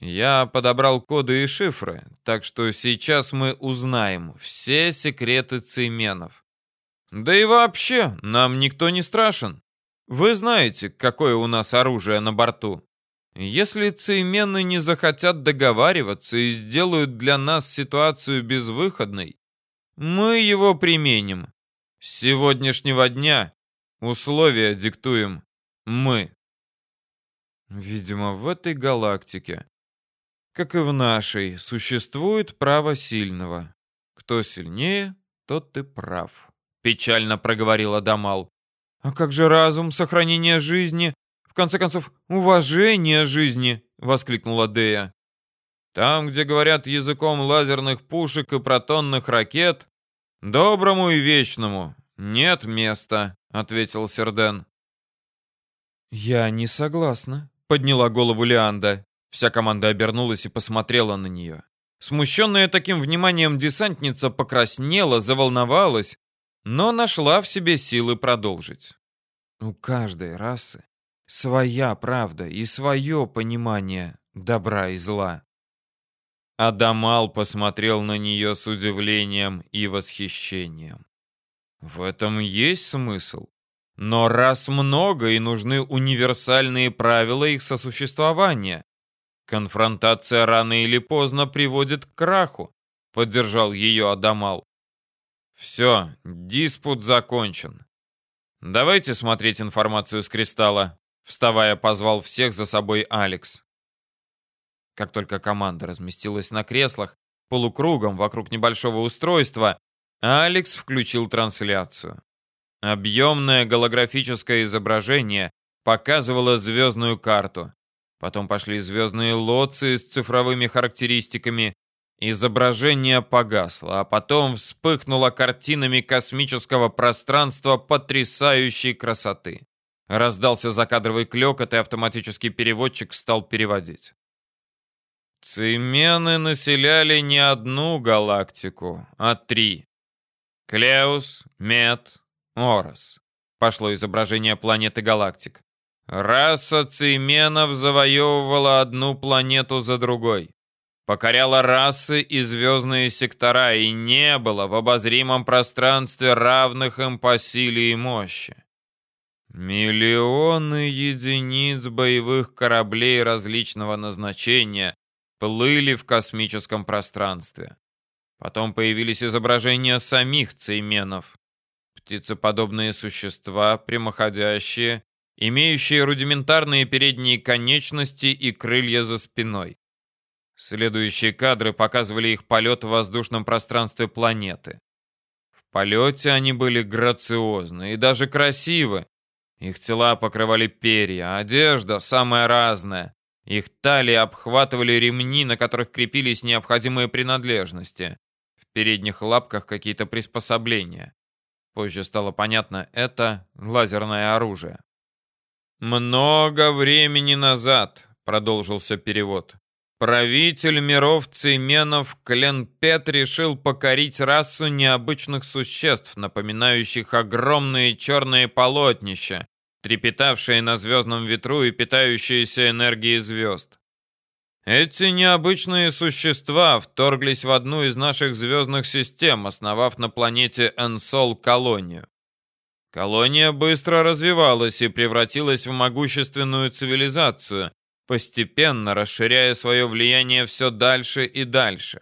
Я подобрал коды и шифры, так что сейчас мы узнаем все секреты цейменов. Да и вообще, нам никто не страшен. Вы знаете, какое у нас оружие на борту. Если цеймены не захотят договариваться и сделают для нас ситуацию безвыходной, мы его применим. С сегодняшнего дня условия диктуем мы. Видимо, в этой галактике как и в нашей, существует право сильного. Кто сильнее, тот ты прав. Печально проговорила Дамал. А как же разум, сохранение жизни, конце концов, уважение жизни, воскликнула Дея. Там, где говорят языком лазерных пушек и протонных ракет, доброму и вечному нет места, ответил Серден. Я не согласна, подняла голову Лианда. Вся команда обернулась и посмотрела на нее. Смущенная таким вниманием десантница покраснела, заволновалась, но нашла в себе силы продолжить. У каждой расы своя правда и свое понимание добра и зла. Адамал посмотрел на нее с удивлением и восхищением. В этом есть смысл. Но раз много и нужны универсальные правила их сосуществования, Конфронтация рано или поздно приводит к краху, поддержал ее Адамал. Все, диспут закончен. Давайте смотреть информацию с кристалла. Вставая, позвал всех за собой Алекс. Как только команда разместилась на креслах, полукругом вокруг небольшого устройства, Алекс включил трансляцию. Объемное голографическое изображение показывало звездную карту. Потом пошли звездные лоции с цифровыми характеристиками. Изображение погасло, а потом вспыхнуло картинами космического пространства потрясающей красоты. Раздался закадровый клёкот, и автоматический переводчик стал переводить. Цимены населяли не одну галактику, а три. Клеус, Мет, Орос. Пошло изображение планеты галактик. Раса цейменов завоевывала одну планету за другой. Покоряла расы и звездные сектора, и не было в обозримом пространстве равных им по силе и мощи. Миллионы единиц боевых кораблей различного назначения плыли в космическом пространстве. Потом появились изображения самих цейменов. Птицеподобные существа, прямоходящие, имеющие рудиментарные передние конечности и крылья за спиной. Следующие кадры показывали их полет в воздушном пространстве планеты. В полете они были грациозны и даже красивы. Их тела покрывали перья, одежда самая разная. Их талии обхватывали ремни, на которых крепились необходимые принадлежности. В передних лапках какие-то приспособления. Позже стало понятно, это лазерное оружие. «Много времени назад», — продолжился перевод, Правитель миров Цейменов Кленпет решил покорить расу необычных существ, напоминающих огромные черные полотнища, трепетавшие на звездном ветру и питающиеся энергией звезд. Эти необычные существа вторглись в одну из наших звездных систем, основав на планете Энсол колонию. Колония быстро развивалась и превратилась в могущественную цивилизацию, постепенно расширяя свое влияние все дальше и дальше.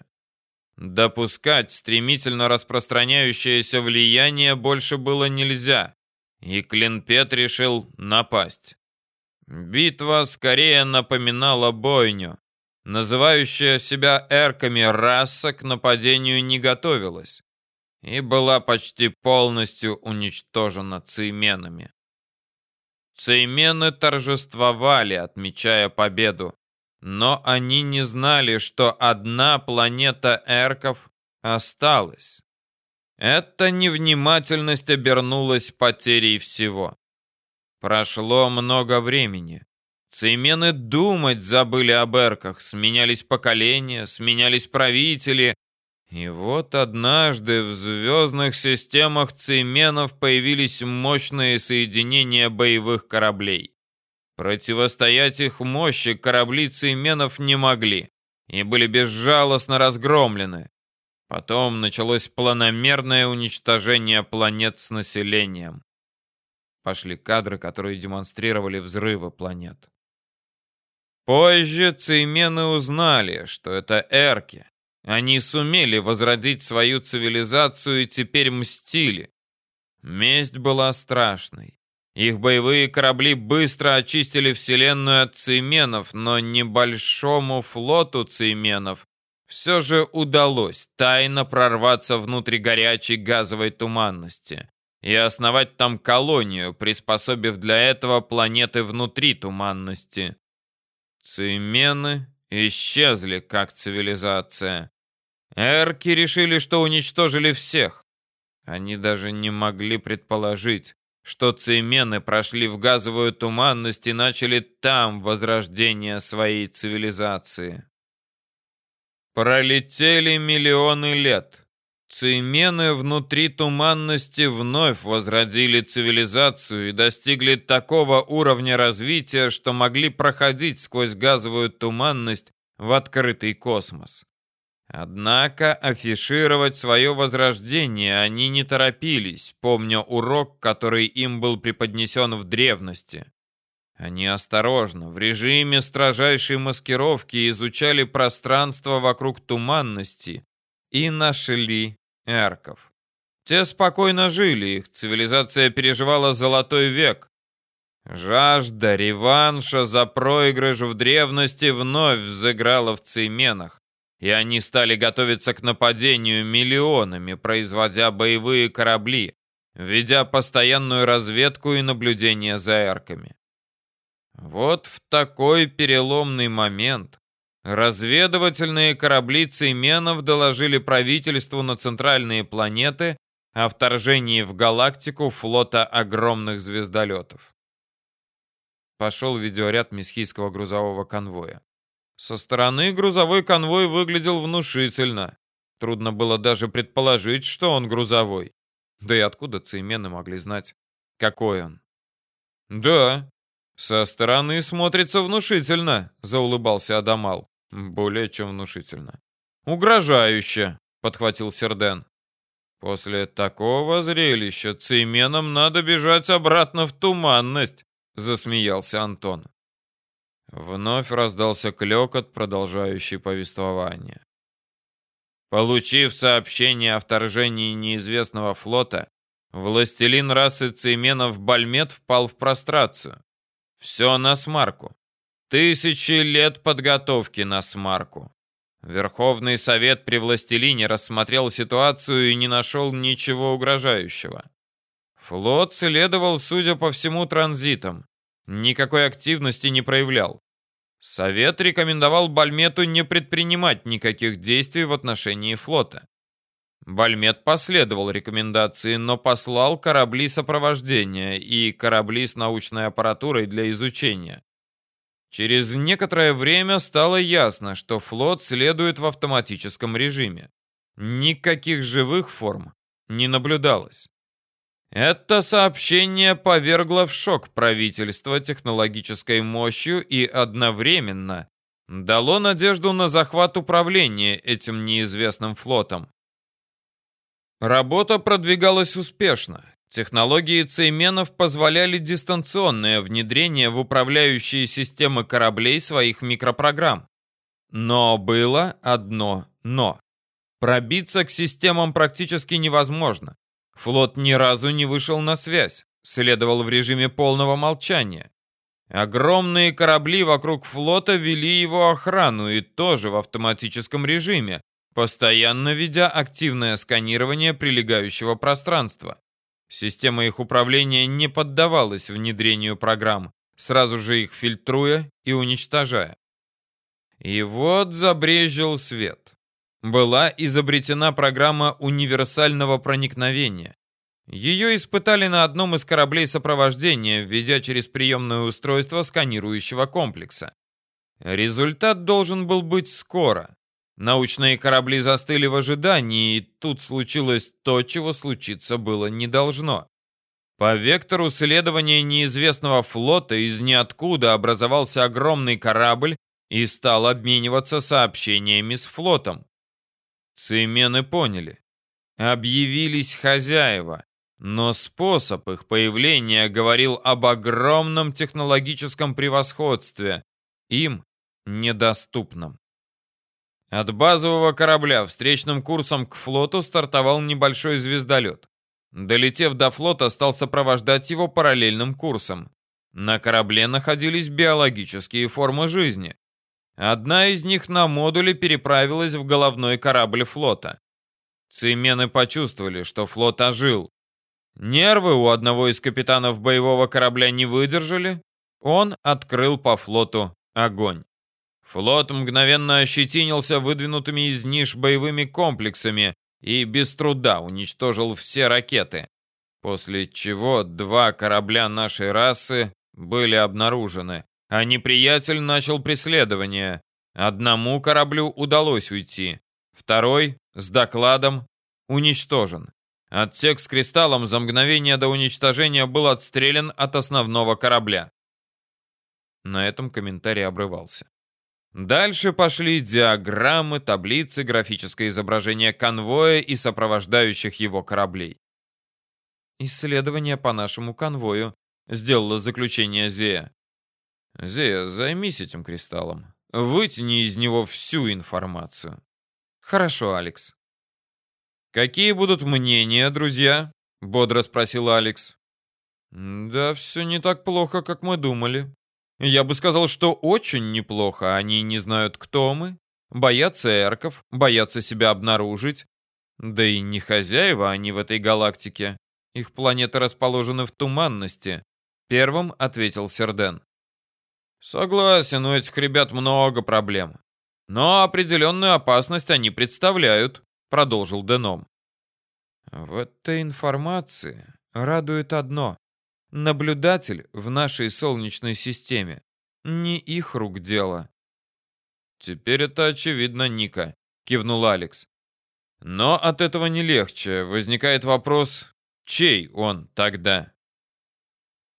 Допускать стремительно распространяющееся влияние больше было нельзя, и Клинпет решил напасть. Битва скорее напоминала бойню. Называющая себя эрками раса к нападению не готовилась и была почти полностью уничтожена цейменами. Цеймены торжествовали, отмечая победу, но они не знали, что одна планета эрков осталась. Эта невнимательность обернулась потерей всего. Прошло много времени. Цеймены думать забыли об эрках, сменялись поколения, сменялись правители, и вот однажды в звездных системах Цейменов появились мощные соединения боевых кораблей. Противостоять их мощи корабли Цейменов не могли и были безжалостно разгромлены. Потом началось планомерное уничтожение планет с населением. Пошли кадры, которые демонстрировали взрывы планет. Позже цеймены узнали, что это эрки, они сумели возродить свою цивилизацию и теперь мстили. Месть была страшной. Их боевые корабли быстро очистили Вселенную от цейменов, но небольшому флоту цейменов все же удалось тайно прорваться внутрь горячей газовой туманности и основать там колонию, приспособив для этого планеты внутри туманности. Цеймены исчезли как цивилизация. Эрки решили, что уничтожили всех. Они даже не могли предположить, что цеймены прошли в газовую туманность и начали там возрождение своей цивилизации. Пролетели миллионы лет. Цеймены внутри туманности вновь возродили цивилизацию и достигли такого уровня развития, что могли проходить сквозь газовую туманность в открытый космос. Однако афишировать свое возрождение они не торопились, помня урок, который им был преподнесен в древности. Они осторожно, в режиме строжайшей маскировки изучали пространство вокруг туманности и нашли эрков. Те спокойно жили, их цивилизация переживала золотой век. Жажда реванша за проигрыш в древности вновь взыграла в цейменах и они стали готовиться к нападению миллионами, производя боевые корабли, ведя постоянную разведку и наблюдение за эрками. Вот в такой переломный момент разведывательные корабли Цейменов доложили правительству на центральные планеты о вторжении в галактику флота огромных звездолетов. Пошел видеоряд месхийского грузового конвоя. Со стороны грузовой конвой выглядел внушительно. Трудно было даже предположить, что он грузовой. Да и откуда цеймены могли знать, какой он? Да, со стороны смотрится внушительно, заулыбался Адамал. Более чем внушительно. Угрожающе, подхватил Серден. После такого зрелища цейменам надо бежать обратно в туманность, засмеялся Антон. Вновь раздался клёкот, продолжающий повествование. Получив сообщение о вторжении неизвестного флота, властелин расы Цейменов Бальмет впал в прострацию. Все на смарку. Тысячи лет подготовки на смарку. Верховный совет при властелине рассмотрел ситуацию и не нашел ничего угрожающего. Флот следовал, судя по всему, транзитом никакой активности не проявлял. Совет рекомендовал Бальмету не предпринимать никаких действий в отношении флота. Бальмет последовал рекомендации, но послал корабли сопровождения и корабли с научной аппаратурой для изучения. Через некоторое время стало ясно, что флот следует в автоматическом режиме. Никаких живых форм не наблюдалось. Это сообщение повергло в шок правительство технологической мощью и одновременно дало надежду на захват управления этим неизвестным флотом. Работа продвигалась успешно. Технологии Цейменов позволяли дистанционное внедрение в управляющие системы кораблей своих микропрограмм. Но было одно «но». Пробиться к системам практически невозможно. Флот ни разу не вышел на связь, следовал в режиме полного молчания. Огромные корабли вокруг флота вели его охрану и тоже в автоматическом режиме, постоянно ведя активное сканирование прилегающего пространства. Система их управления не поддавалась внедрению программ, сразу же их фильтруя и уничтожая. И вот забрежил свет. Была изобретена программа универсального проникновения. Ее испытали на одном из кораблей сопровождения, введя через приемное устройство сканирующего комплекса. Результат должен был быть скоро. Научные корабли застыли в ожидании, и тут случилось то, чего случиться было не должно. По вектору следования неизвестного флота из ниоткуда образовался огромный корабль и стал обмениваться сообщениями с флотом. Цемены поняли. Объявились хозяева, но способ их появления говорил об огромном технологическом превосходстве, им недоступном. От базового корабля встречным курсом к флоту стартовал небольшой звездолет. Долетев до флота, стал сопровождать его параллельным курсом. На корабле находились биологические формы жизни. Одна из них на модуле переправилась в головной корабль флота. Цемены почувствовали, что флот ожил. Нервы у одного из капитанов боевого корабля не выдержали. Он открыл по флоту огонь. Флот мгновенно ощетинился выдвинутыми из ниш боевыми комплексами и без труда уничтожил все ракеты, после чего два корабля нашей расы были обнаружены, а неприятель начал преследование. Одному кораблю удалось уйти, второй с докладом уничтожен. Отсек с кристаллом за мгновение до уничтожения был отстрелян от основного корабля. На этом комментарий обрывался. Дальше пошли диаграммы, таблицы, графическое изображение конвоя и сопровождающих его кораблей. «Исследование по нашему конвою», — сделала заключение Зея. «Зея, займись этим кристаллом. Вытяни из него всю информацию». «Хорошо, Алекс». «Какие будут мнения, друзья?» — бодро спросил Алекс. «Да все не так плохо, как мы думали», я бы сказал, что очень неплохо. Они не знают, кто мы, боятся эрков, боятся себя обнаружить. Да и не хозяева они в этой галактике. Их планеты расположены в туманности. Первым ответил Серден. Согласен, у этих ребят много проблем. Но определенную опасность они представляют, продолжил Деном. В этой информации радует одно. Наблюдатель в нашей Солнечной системе. Не их рук дело. Теперь это очевидно, Ника, кивнул Алекс. Но от этого не легче. Возникает вопрос, чей он тогда?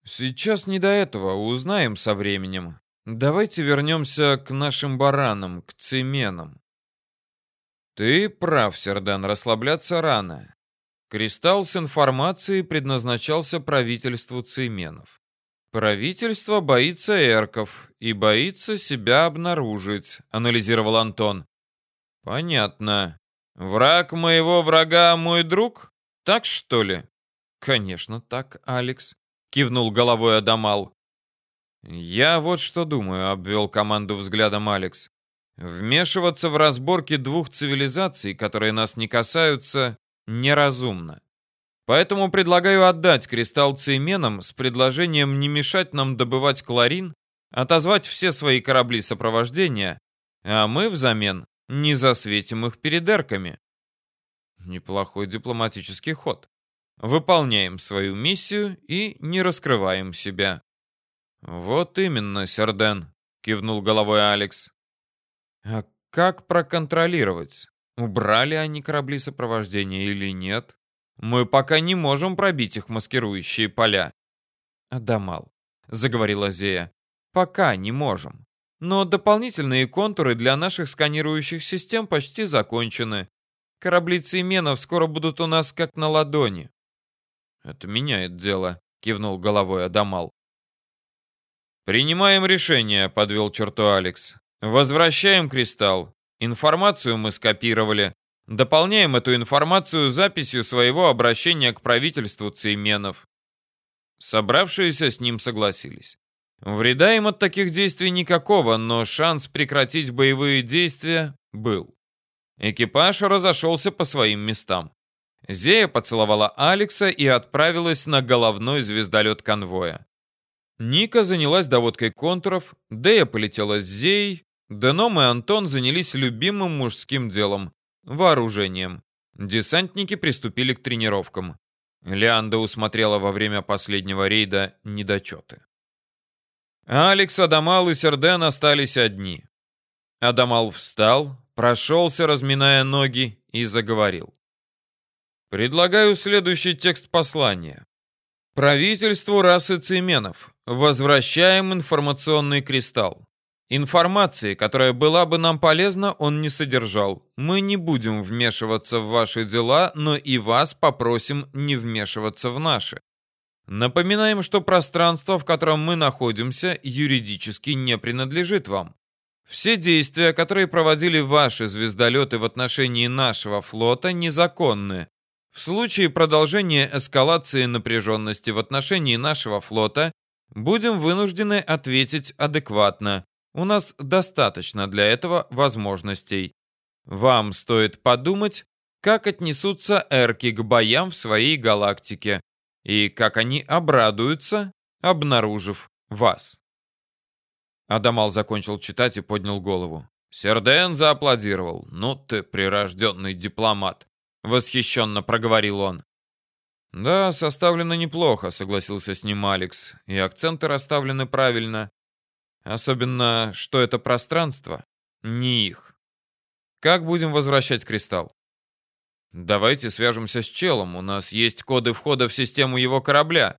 Сейчас не до этого, узнаем со временем. Давайте вернемся к нашим баранам, к цеменам. Ты прав, Сердан, расслабляться рано. Кристалл с информацией предназначался правительству Цейменов. Правительство боится эрков и боится себя обнаружить, анализировал Антон. Понятно. Враг моего врага мой друг? Так что ли? Конечно, так, Алекс, кивнул головой Адамал. Я вот что думаю, обвел команду взглядом Алекс. Вмешиваться в разборки двух цивилизаций, которые нас не касаются, неразумно. Поэтому предлагаю отдать кристалл цейменам с предложением не мешать нам добывать кларин, отозвать все свои корабли сопровождения, а мы взамен не засветим их перед эрками. Неплохой дипломатический ход. Выполняем свою миссию и не раскрываем себя. Вот именно, Серден, кивнул головой Алекс. А как проконтролировать, убрали они корабли сопровождения или нет? Мы пока не можем пробить их маскирующие поля. Адамал, заговорила Зея. Пока не можем. Но дополнительные контуры для наших сканирующих систем почти закончены. Корабли Цейменов скоро будут у нас как на ладони. Это меняет дело, кивнул головой Адамал. Принимаем решение, подвел черту Алекс. Возвращаем кристалл. Информацию мы скопировали. Дополняем эту информацию записью своего обращения к правительству Цейменов. Собравшиеся с ним согласились. Вреда им от таких действий никакого, но шанс прекратить боевые действия был. Экипаж разошелся по своим местам. Зея поцеловала Алекса и отправилась на головной звездолет конвоя. Ника занялась доводкой контуров, Дея полетела с Зеей, Деном и Антон занялись любимым мужским делом – вооружением. Десантники приступили к тренировкам. Леанда усмотрела во время последнего рейда недочеты. Алекс, Адамал и Серден остались одни. Адамал встал, прошелся, разминая ноги, и заговорил. Предлагаю следующий текст послания. Правительству расы Цейменов. Возвращаем информационный кристалл. Информации, которая была бы нам полезна, он не содержал. Мы не будем вмешиваться в ваши дела, но и вас попросим не вмешиваться в наши. Напоминаем, что пространство, в котором мы находимся, юридически не принадлежит вам. Все действия, которые проводили ваши звездолеты в отношении нашего флота, незаконны. В случае продолжения эскалации напряженности в отношении нашего флота, будем вынуждены ответить адекватно. У нас достаточно для этого возможностей. Вам стоит подумать, как отнесутся эрки к боям в своей галактике и как они обрадуются, обнаружив вас. Адамал закончил читать и поднял голову. Серден зааплодировал. «Ну ты, прирожденный дипломат!» — восхищенно проговорил он. «Да, составлено неплохо», — согласился с ним Алекс. «И акценты расставлены правильно. Особенно, что это пространство, не их. Как будем возвращать кристалл? Давайте свяжемся с челом, у нас есть коды входа в систему его корабля.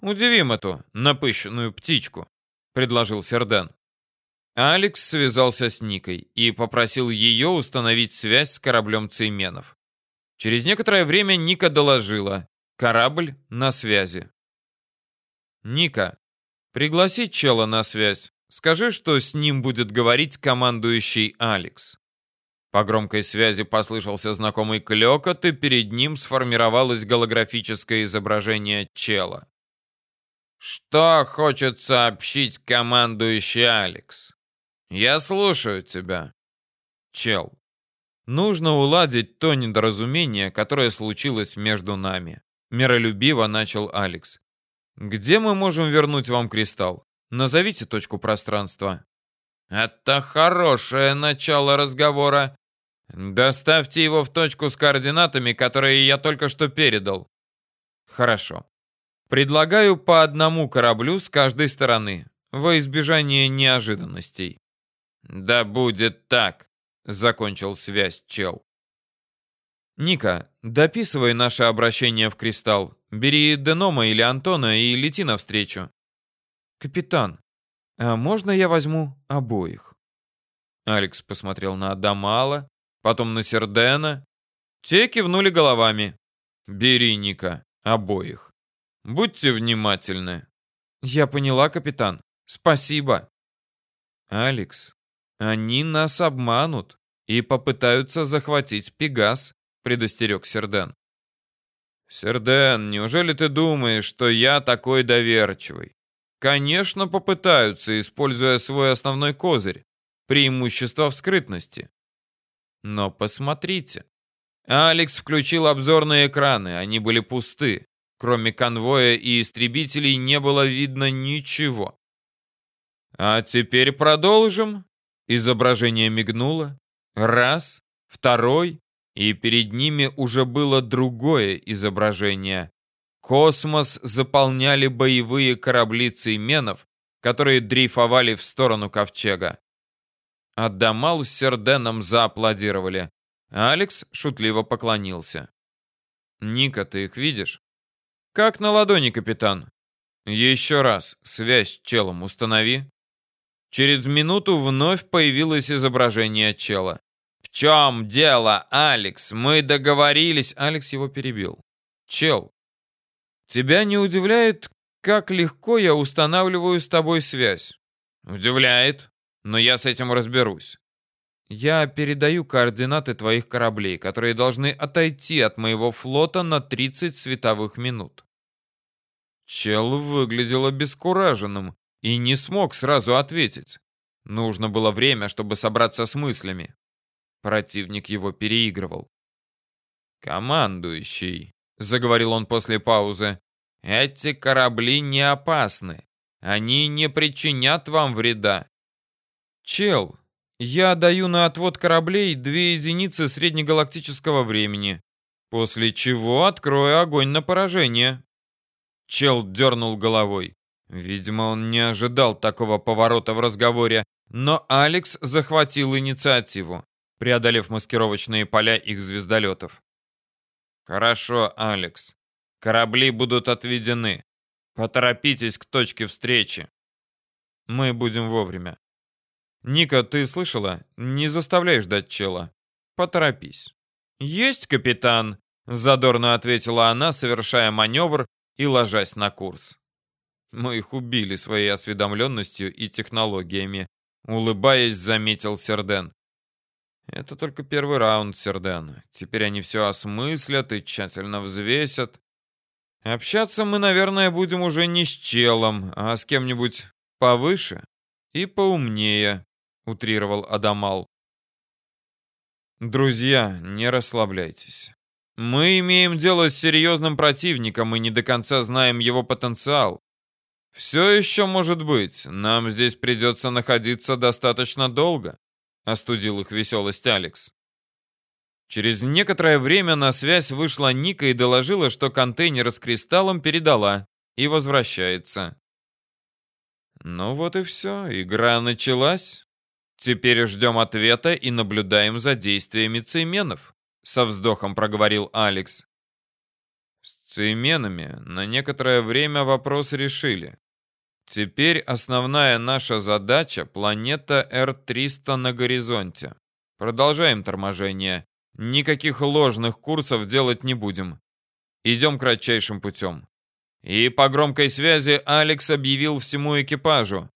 Удивим эту напыщенную птичку, предложил Серден. Алекс связался с Никой и попросил ее установить связь с кораблем Цейменов. Через некоторое время Ника доложила. Корабль на связи. Ника, пригласить чела на связь. Скажи, что с ним будет говорить командующий Алекс. По громкой связи послышался знакомый клёкот, и перед ним сформировалось голографическое изображение чела. «Что хочет сообщить командующий Алекс?» «Я слушаю тебя». «Чел, нужно уладить то недоразумение, которое случилось между нами», — миролюбиво начал Алекс. «Где мы можем вернуть вам кристалл? Назовите точку пространства. Это хорошее начало разговора. Доставьте его в точку с координатами, которые я только что передал. Хорошо. Предлагаю по одному кораблю с каждой стороны, во избежание неожиданностей. Да будет так, закончил связь чел. Ника, дописывай наше обращение в кристалл. Бери Денома или Антона и лети навстречу. «Капитан, а можно я возьму обоих?» Алекс посмотрел на Адамала, потом на Сердена. Те кивнули головами. «Бери, Ника, обоих. Будьте внимательны». «Я поняла, капитан. Спасибо». «Алекс, они нас обманут и попытаются захватить Пегас», предостерег Серден. «Серден, неужели ты думаешь, что я такой доверчивый? Конечно, попытаются, используя свой основной козырь преимущество в скрытности. Но посмотрите. Алекс включил обзорные экраны, они были пусты. Кроме конвоя и истребителей не было видно ничего. А теперь продолжим. Изображение мигнуло. Раз, второй, и перед ними уже было другое изображение. Космос заполняли боевые корабли цейменов, которые дрейфовали в сторону ковчега. Адамал с Серденом зааплодировали. Алекс шутливо поклонился. «Ника, ты их видишь?» «Как на ладони, капитан». «Еще раз, связь с челом установи». Через минуту вновь появилось изображение чела. «В чем дело, Алекс? Мы договорились...» Алекс его перебил. «Чел, тебя не удивляет, как легко я устанавливаю с тобой связь?» «Удивляет, но я с этим разберусь. Я передаю координаты твоих кораблей, которые должны отойти от моего флота на 30 световых минут. Чел выглядел обескураженным и не смог сразу ответить. Нужно было время, чтобы собраться с мыслями. Противник его переигрывал. «Командующий», — заговорил он после паузы, — «эти корабли не опасны. Они не причинят вам вреда. Чел, я даю на отвод кораблей две единицы среднегалактического времени, после чего открою огонь на поражение. Чел дернул головой. Видимо, он не ожидал такого поворота в разговоре, но Алекс захватил инициативу, преодолев маскировочные поля их звездолетов. «Хорошо, Алекс. Корабли будут отведены. Поторопитесь к точке встречи. Мы будем вовремя. «Ника, ты слышала? Не заставляй ждать чела. Поторопись». «Есть, капитан!» — задорно ответила она, совершая маневр и ложась на курс. Мы их убили своей осведомленностью и технологиями. Улыбаясь, заметил Серден. Это только первый раунд, Серден. Теперь они все осмыслят и тщательно взвесят. Общаться мы, наверное, будем уже не с челом, а с кем-нибудь повыше и поумнее утрировал Адамал. Друзья, не расслабляйтесь. Мы имеем дело с серьезным противником и не до конца знаем его потенциал. Все еще может быть, нам здесь придется находиться достаточно долго, остудил их веселость Алекс. Через некоторое время на связь вышла Ника и доложила, что контейнер с кристаллом передала и возвращается. Ну вот и все, игра началась. Теперь ждем ответа и наблюдаем за действиями цейменов, со вздохом проговорил Алекс. С цейменами на некоторое время вопрос решили. Теперь основная наша задача планета R300 на горизонте. Продолжаем торможение. Никаких ложных курсов делать не будем. Идем кратчайшим путем. И по громкой связи Алекс объявил всему экипажу.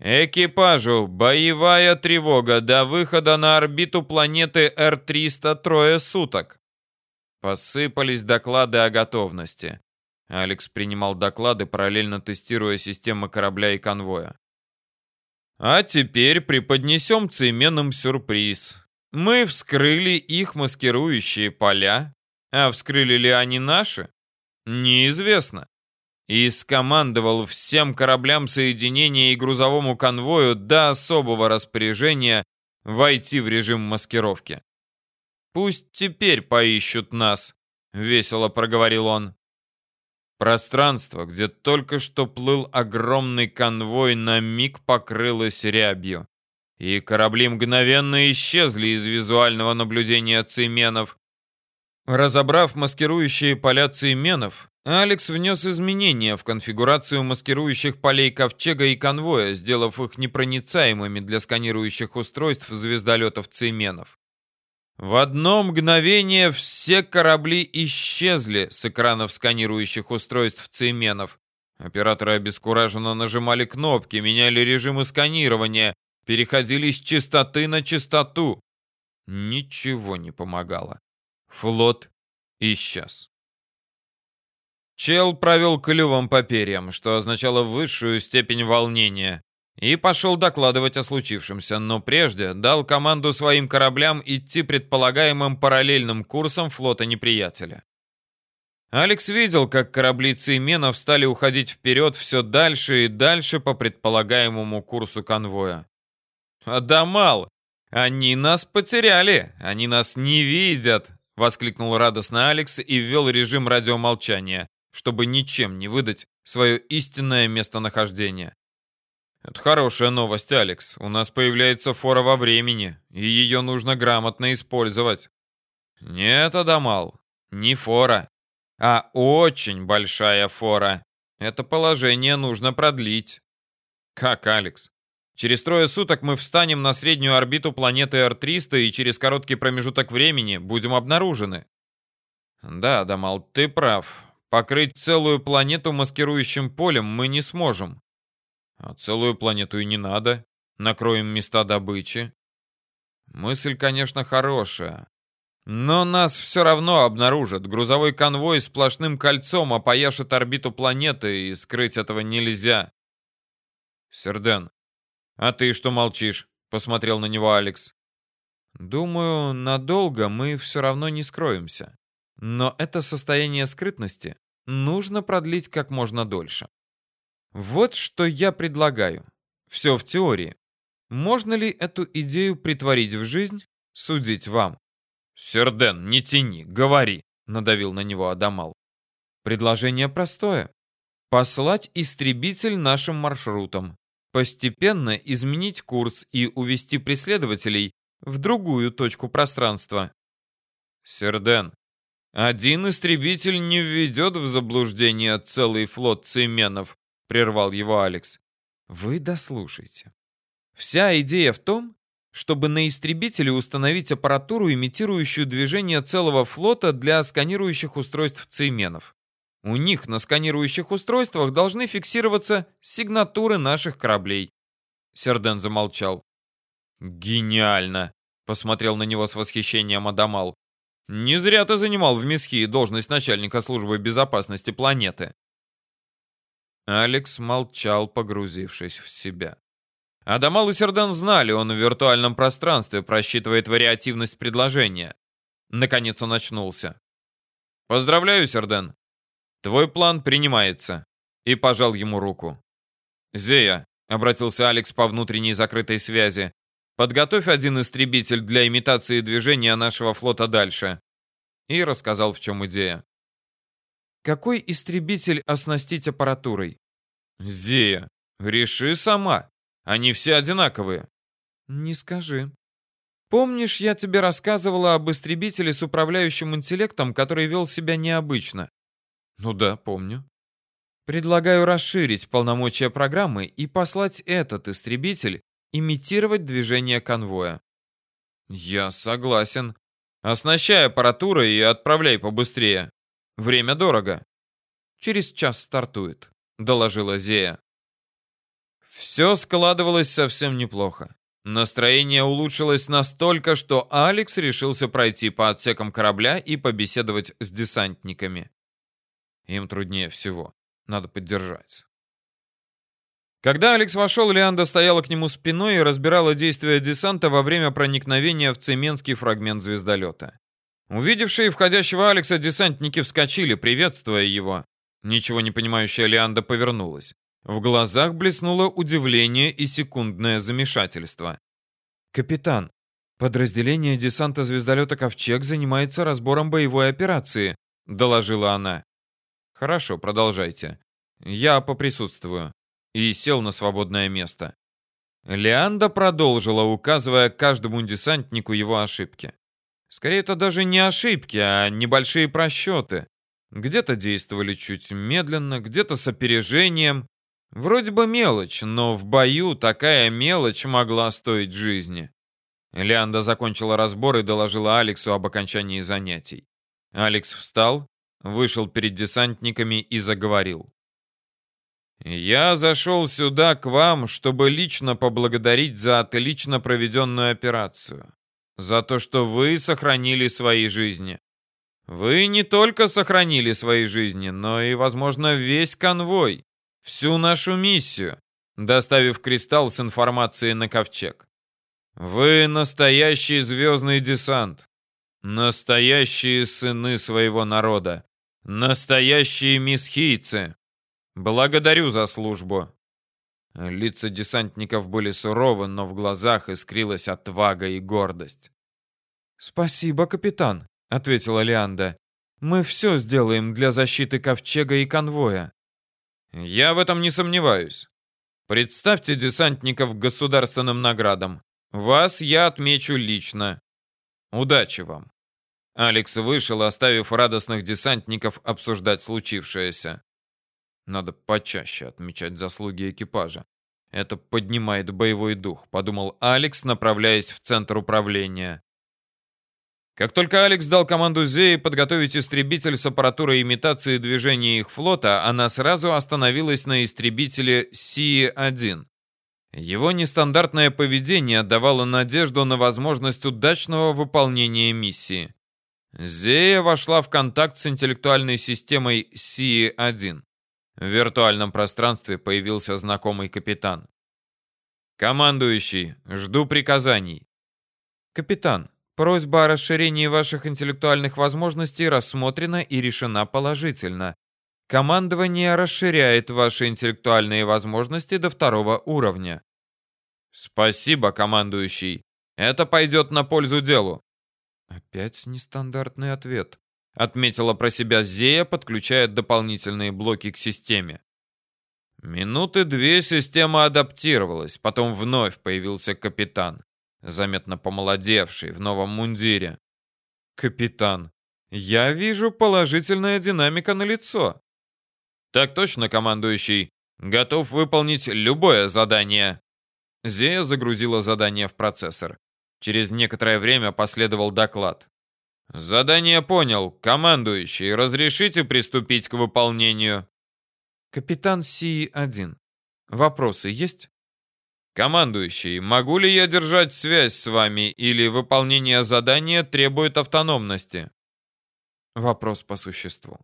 Экипажу, боевая тревога до выхода на орбиту планеты Р-300 трое суток. Посыпались доклады о готовности. Алекс принимал доклады, параллельно тестируя системы корабля и конвоя. А теперь преподнесем цейменам сюрприз. Мы вскрыли их маскирующие поля, а вскрыли ли они наши? Неизвестно и скомандовал всем кораблям соединения и грузовому конвою до особого распоряжения войти в режим маскировки. «Пусть теперь поищут нас», — весело проговорил он. Пространство, где только что плыл огромный конвой, на миг покрылось рябью, и корабли мгновенно исчезли из визуального наблюдения цейменов. Разобрав маскирующие поля цейменов, Алекс внес изменения в конфигурацию маскирующих полей ковчега и конвоя, сделав их непроницаемыми для сканирующих устройств звездолетов Цейменов. В одно мгновение все корабли исчезли с экранов сканирующих устройств Цейменов. Операторы обескураженно нажимали кнопки, меняли режимы сканирования, переходили с частоты на частоту. Ничего не помогало. Флот исчез. Чел провел клювом по перьям, что означало высшую степень волнения, и пошел докладывать о случившемся, но прежде дал команду своим кораблям идти предполагаемым параллельным курсом флота неприятеля. Алекс видел, как корабли Цейменов стали уходить вперед все дальше и дальше по предполагаемому курсу конвоя. «Адамал! Они нас потеряли! Они нас не видят!» — воскликнул радостно Алекс и ввел режим радиомолчания чтобы ничем не выдать свое истинное местонахождение. Это хорошая новость, Алекс. У нас появляется фора во времени, и ее нужно грамотно использовать. Нет, Адамал, не фора, а очень большая фора. Это положение нужно продлить. Как, Алекс? Через трое суток мы встанем на среднюю орбиту планеты Р-300 и через короткий промежуток времени будем обнаружены. Да, Дамал, ты прав. Покрыть целую планету маскирующим полем мы не сможем. А целую планету и не надо. Накроем места добычи. Мысль, конечно, хорошая. Но нас все равно обнаружат. Грузовой конвой сплошным кольцом опояшет орбиту планеты, и скрыть этого нельзя. Серден, а ты что молчишь? Посмотрел на него Алекс. Думаю, надолго мы все равно не скроемся. Но это состояние скрытности нужно продлить как можно дольше. Вот что я предлагаю. Все в теории. Можно ли эту идею притворить в жизнь, судить вам? Серден, не тяни, говори, надавил на него Адамал. Предложение простое. Послать истребитель нашим маршрутом, постепенно изменить курс и увести преследователей в другую точку пространства. Серден, один истребитель не введет в заблуждение целый флот цеменов, прервал его Алекс. Вы дослушайте. Вся идея в том, чтобы на истребителе установить аппаратуру, имитирующую движение целого флота для сканирующих устройств цейменов. У них на сканирующих устройствах должны фиксироваться сигнатуры наших кораблей. Серден замолчал. Гениально, посмотрел на него с восхищением Адамал. Не зря ты занимал в Месхии должность начальника службы безопасности планеты. Алекс молчал, погрузившись в себя. Адамал и Сердан знали, он в виртуальном пространстве просчитывает вариативность предложения. Наконец он очнулся. «Поздравляю, Серден. Твой план принимается». И пожал ему руку. «Зея», — обратился Алекс по внутренней закрытой связи, «подготовь один истребитель для имитации движения нашего флота дальше». И рассказал, в чем идея. Какой истребитель оснастить аппаратурой? Зея, реши сама. Они все одинаковые. Не скажи. Помнишь, я тебе рассказывала об истребителе с управляющим интеллектом, который вел себя необычно? Ну да, помню. Предлагаю расширить полномочия программы и послать этот истребитель имитировать движение конвоя. Я согласен. Оснащай аппаратурой и отправляй побыстрее. Время дорого. Через час стартует, доложила Зея. Все складывалось совсем неплохо. Настроение улучшилось настолько, что Алекс решился пройти по отсекам корабля и побеседовать с десантниками. Им труднее всего. Надо поддержать. Когда Алекс вошел, Леанда стояла к нему спиной и разбирала действия десанта во время проникновения в цеменский фрагмент звездолета. Увидевшие входящего Алекса, десантники вскочили, приветствуя его. Ничего не понимающая Лианда повернулась. В глазах блеснуло удивление и секундное замешательство. «Капитан, подразделение десанта звездолета «Ковчег» занимается разбором боевой операции», — доложила она. «Хорошо, продолжайте. Я поприсутствую». И сел на свободное место. Лианда продолжила, указывая каждому десантнику его ошибки. Скорее, это даже не ошибки, а небольшие просчеты. Где-то действовали чуть медленно, где-то с опережением. Вроде бы мелочь, но в бою такая мелочь могла стоить жизни. Лианда закончила разбор и доложила Алексу об окончании занятий. Алекс встал, вышел перед десантниками и заговорил. «Я зашел сюда к вам, чтобы лично поблагодарить за отлично проведенную операцию за то, что вы сохранили свои жизни. Вы не только сохранили свои жизни, но и, возможно, весь конвой, всю нашу миссию, доставив кристалл с информацией на ковчег. Вы настоящий звездный десант, настоящие сыны своего народа, настоящие мисхийцы. Благодарю за службу. Лица десантников были суровы, но в глазах искрилась отвага и гордость. «Спасибо, капитан», — ответила Лианда. «Мы все сделаем для защиты ковчега и конвоя». «Я в этом не сомневаюсь. Представьте десантников государственным наградам. Вас я отмечу лично. Удачи вам. Алекс вышел, оставив радостных десантников обсуждать случившееся. Надо почаще отмечать заслуги экипажа. Это поднимает боевой дух, подумал Алекс, направляясь в центр управления. Как только Алекс дал команду Зее подготовить истребитель с аппаратурой имитации движения их флота, она сразу остановилась на истребителе Си-1. Его нестандартное поведение давало надежду на возможность удачного выполнения миссии. Зея вошла в контакт с интеллектуальной системой Си-1. В виртуальном пространстве появился знакомый капитан. «Командующий, жду приказаний». «Капитан, Просьба о расширении ваших интеллектуальных возможностей рассмотрена и решена положительно. Командование расширяет ваши интеллектуальные возможности до второго уровня. Спасибо, командующий. Это пойдет на пользу делу. Опять нестандартный ответ, отметила про себя Зея, подключая дополнительные блоки к системе. Минуты две система адаптировалась, потом вновь появился капитан заметно помолодевший в новом мундире. Капитан, я вижу положительная динамика на лицо. Так точно, командующий. Готов выполнить любое задание. Зея загрузила задание в процессор. Через некоторое время последовал доклад. Задание понял. Командующий, разрешите приступить к выполнению? Капитан Си-1. Вопросы есть? «Командующий, могу ли я держать связь с вами или выполнение задания требует автономности?» Вопрос по существу.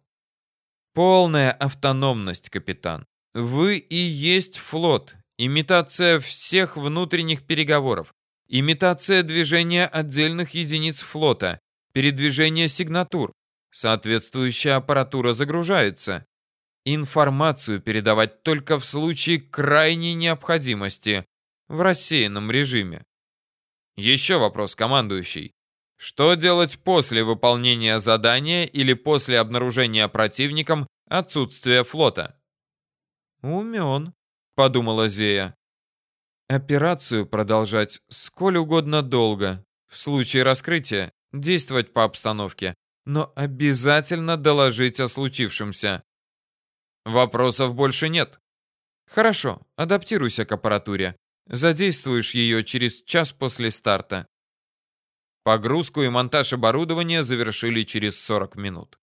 Полная автономность, капитан. Вы и есть флот. Имитация всех внутренних переговоров. Имитация движения отдельных единиц флота. Передвижение сигнатур. Соответствующая аппаратура загружается. Информацию передавать только в случае крайней необходимости в рассеянном режиме. Еще вопрос, командующий. Что делать после выполнения задания или после обнаружения противником отсутствия флота? Умен, подумала Зея. Операцию продолжать сколь угодно долго. В случае раскрытия действовать по обстановке, но обязательно доложить о случившемся. Вопросов больше нет. Хорошо, адаптируйся к аппаратуре. Задействуешь ее через час после старта. Погрузку и монтаж оборудования завершили через 40 минут.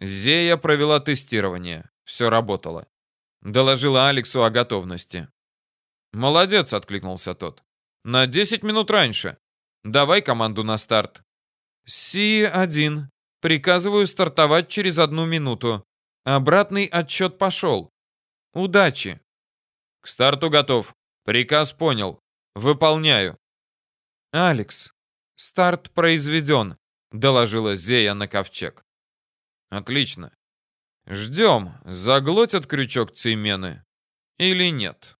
Зея провела тестирование. Все работало. Доложила Алексу о готовности. «Молодец», — откликнулся тот. «На 10 минут раньше. Давай команду на старт». «Си-1. Приказываю стартовать через одну минуту. Обратный отчет пошел. Удачи». «К старту готов», Приказ понял. Выполняю. Алекс, старт произведен, доложила Зея на ковчег. Отлично. Ждем, заглотят крючок Цеймены или нет.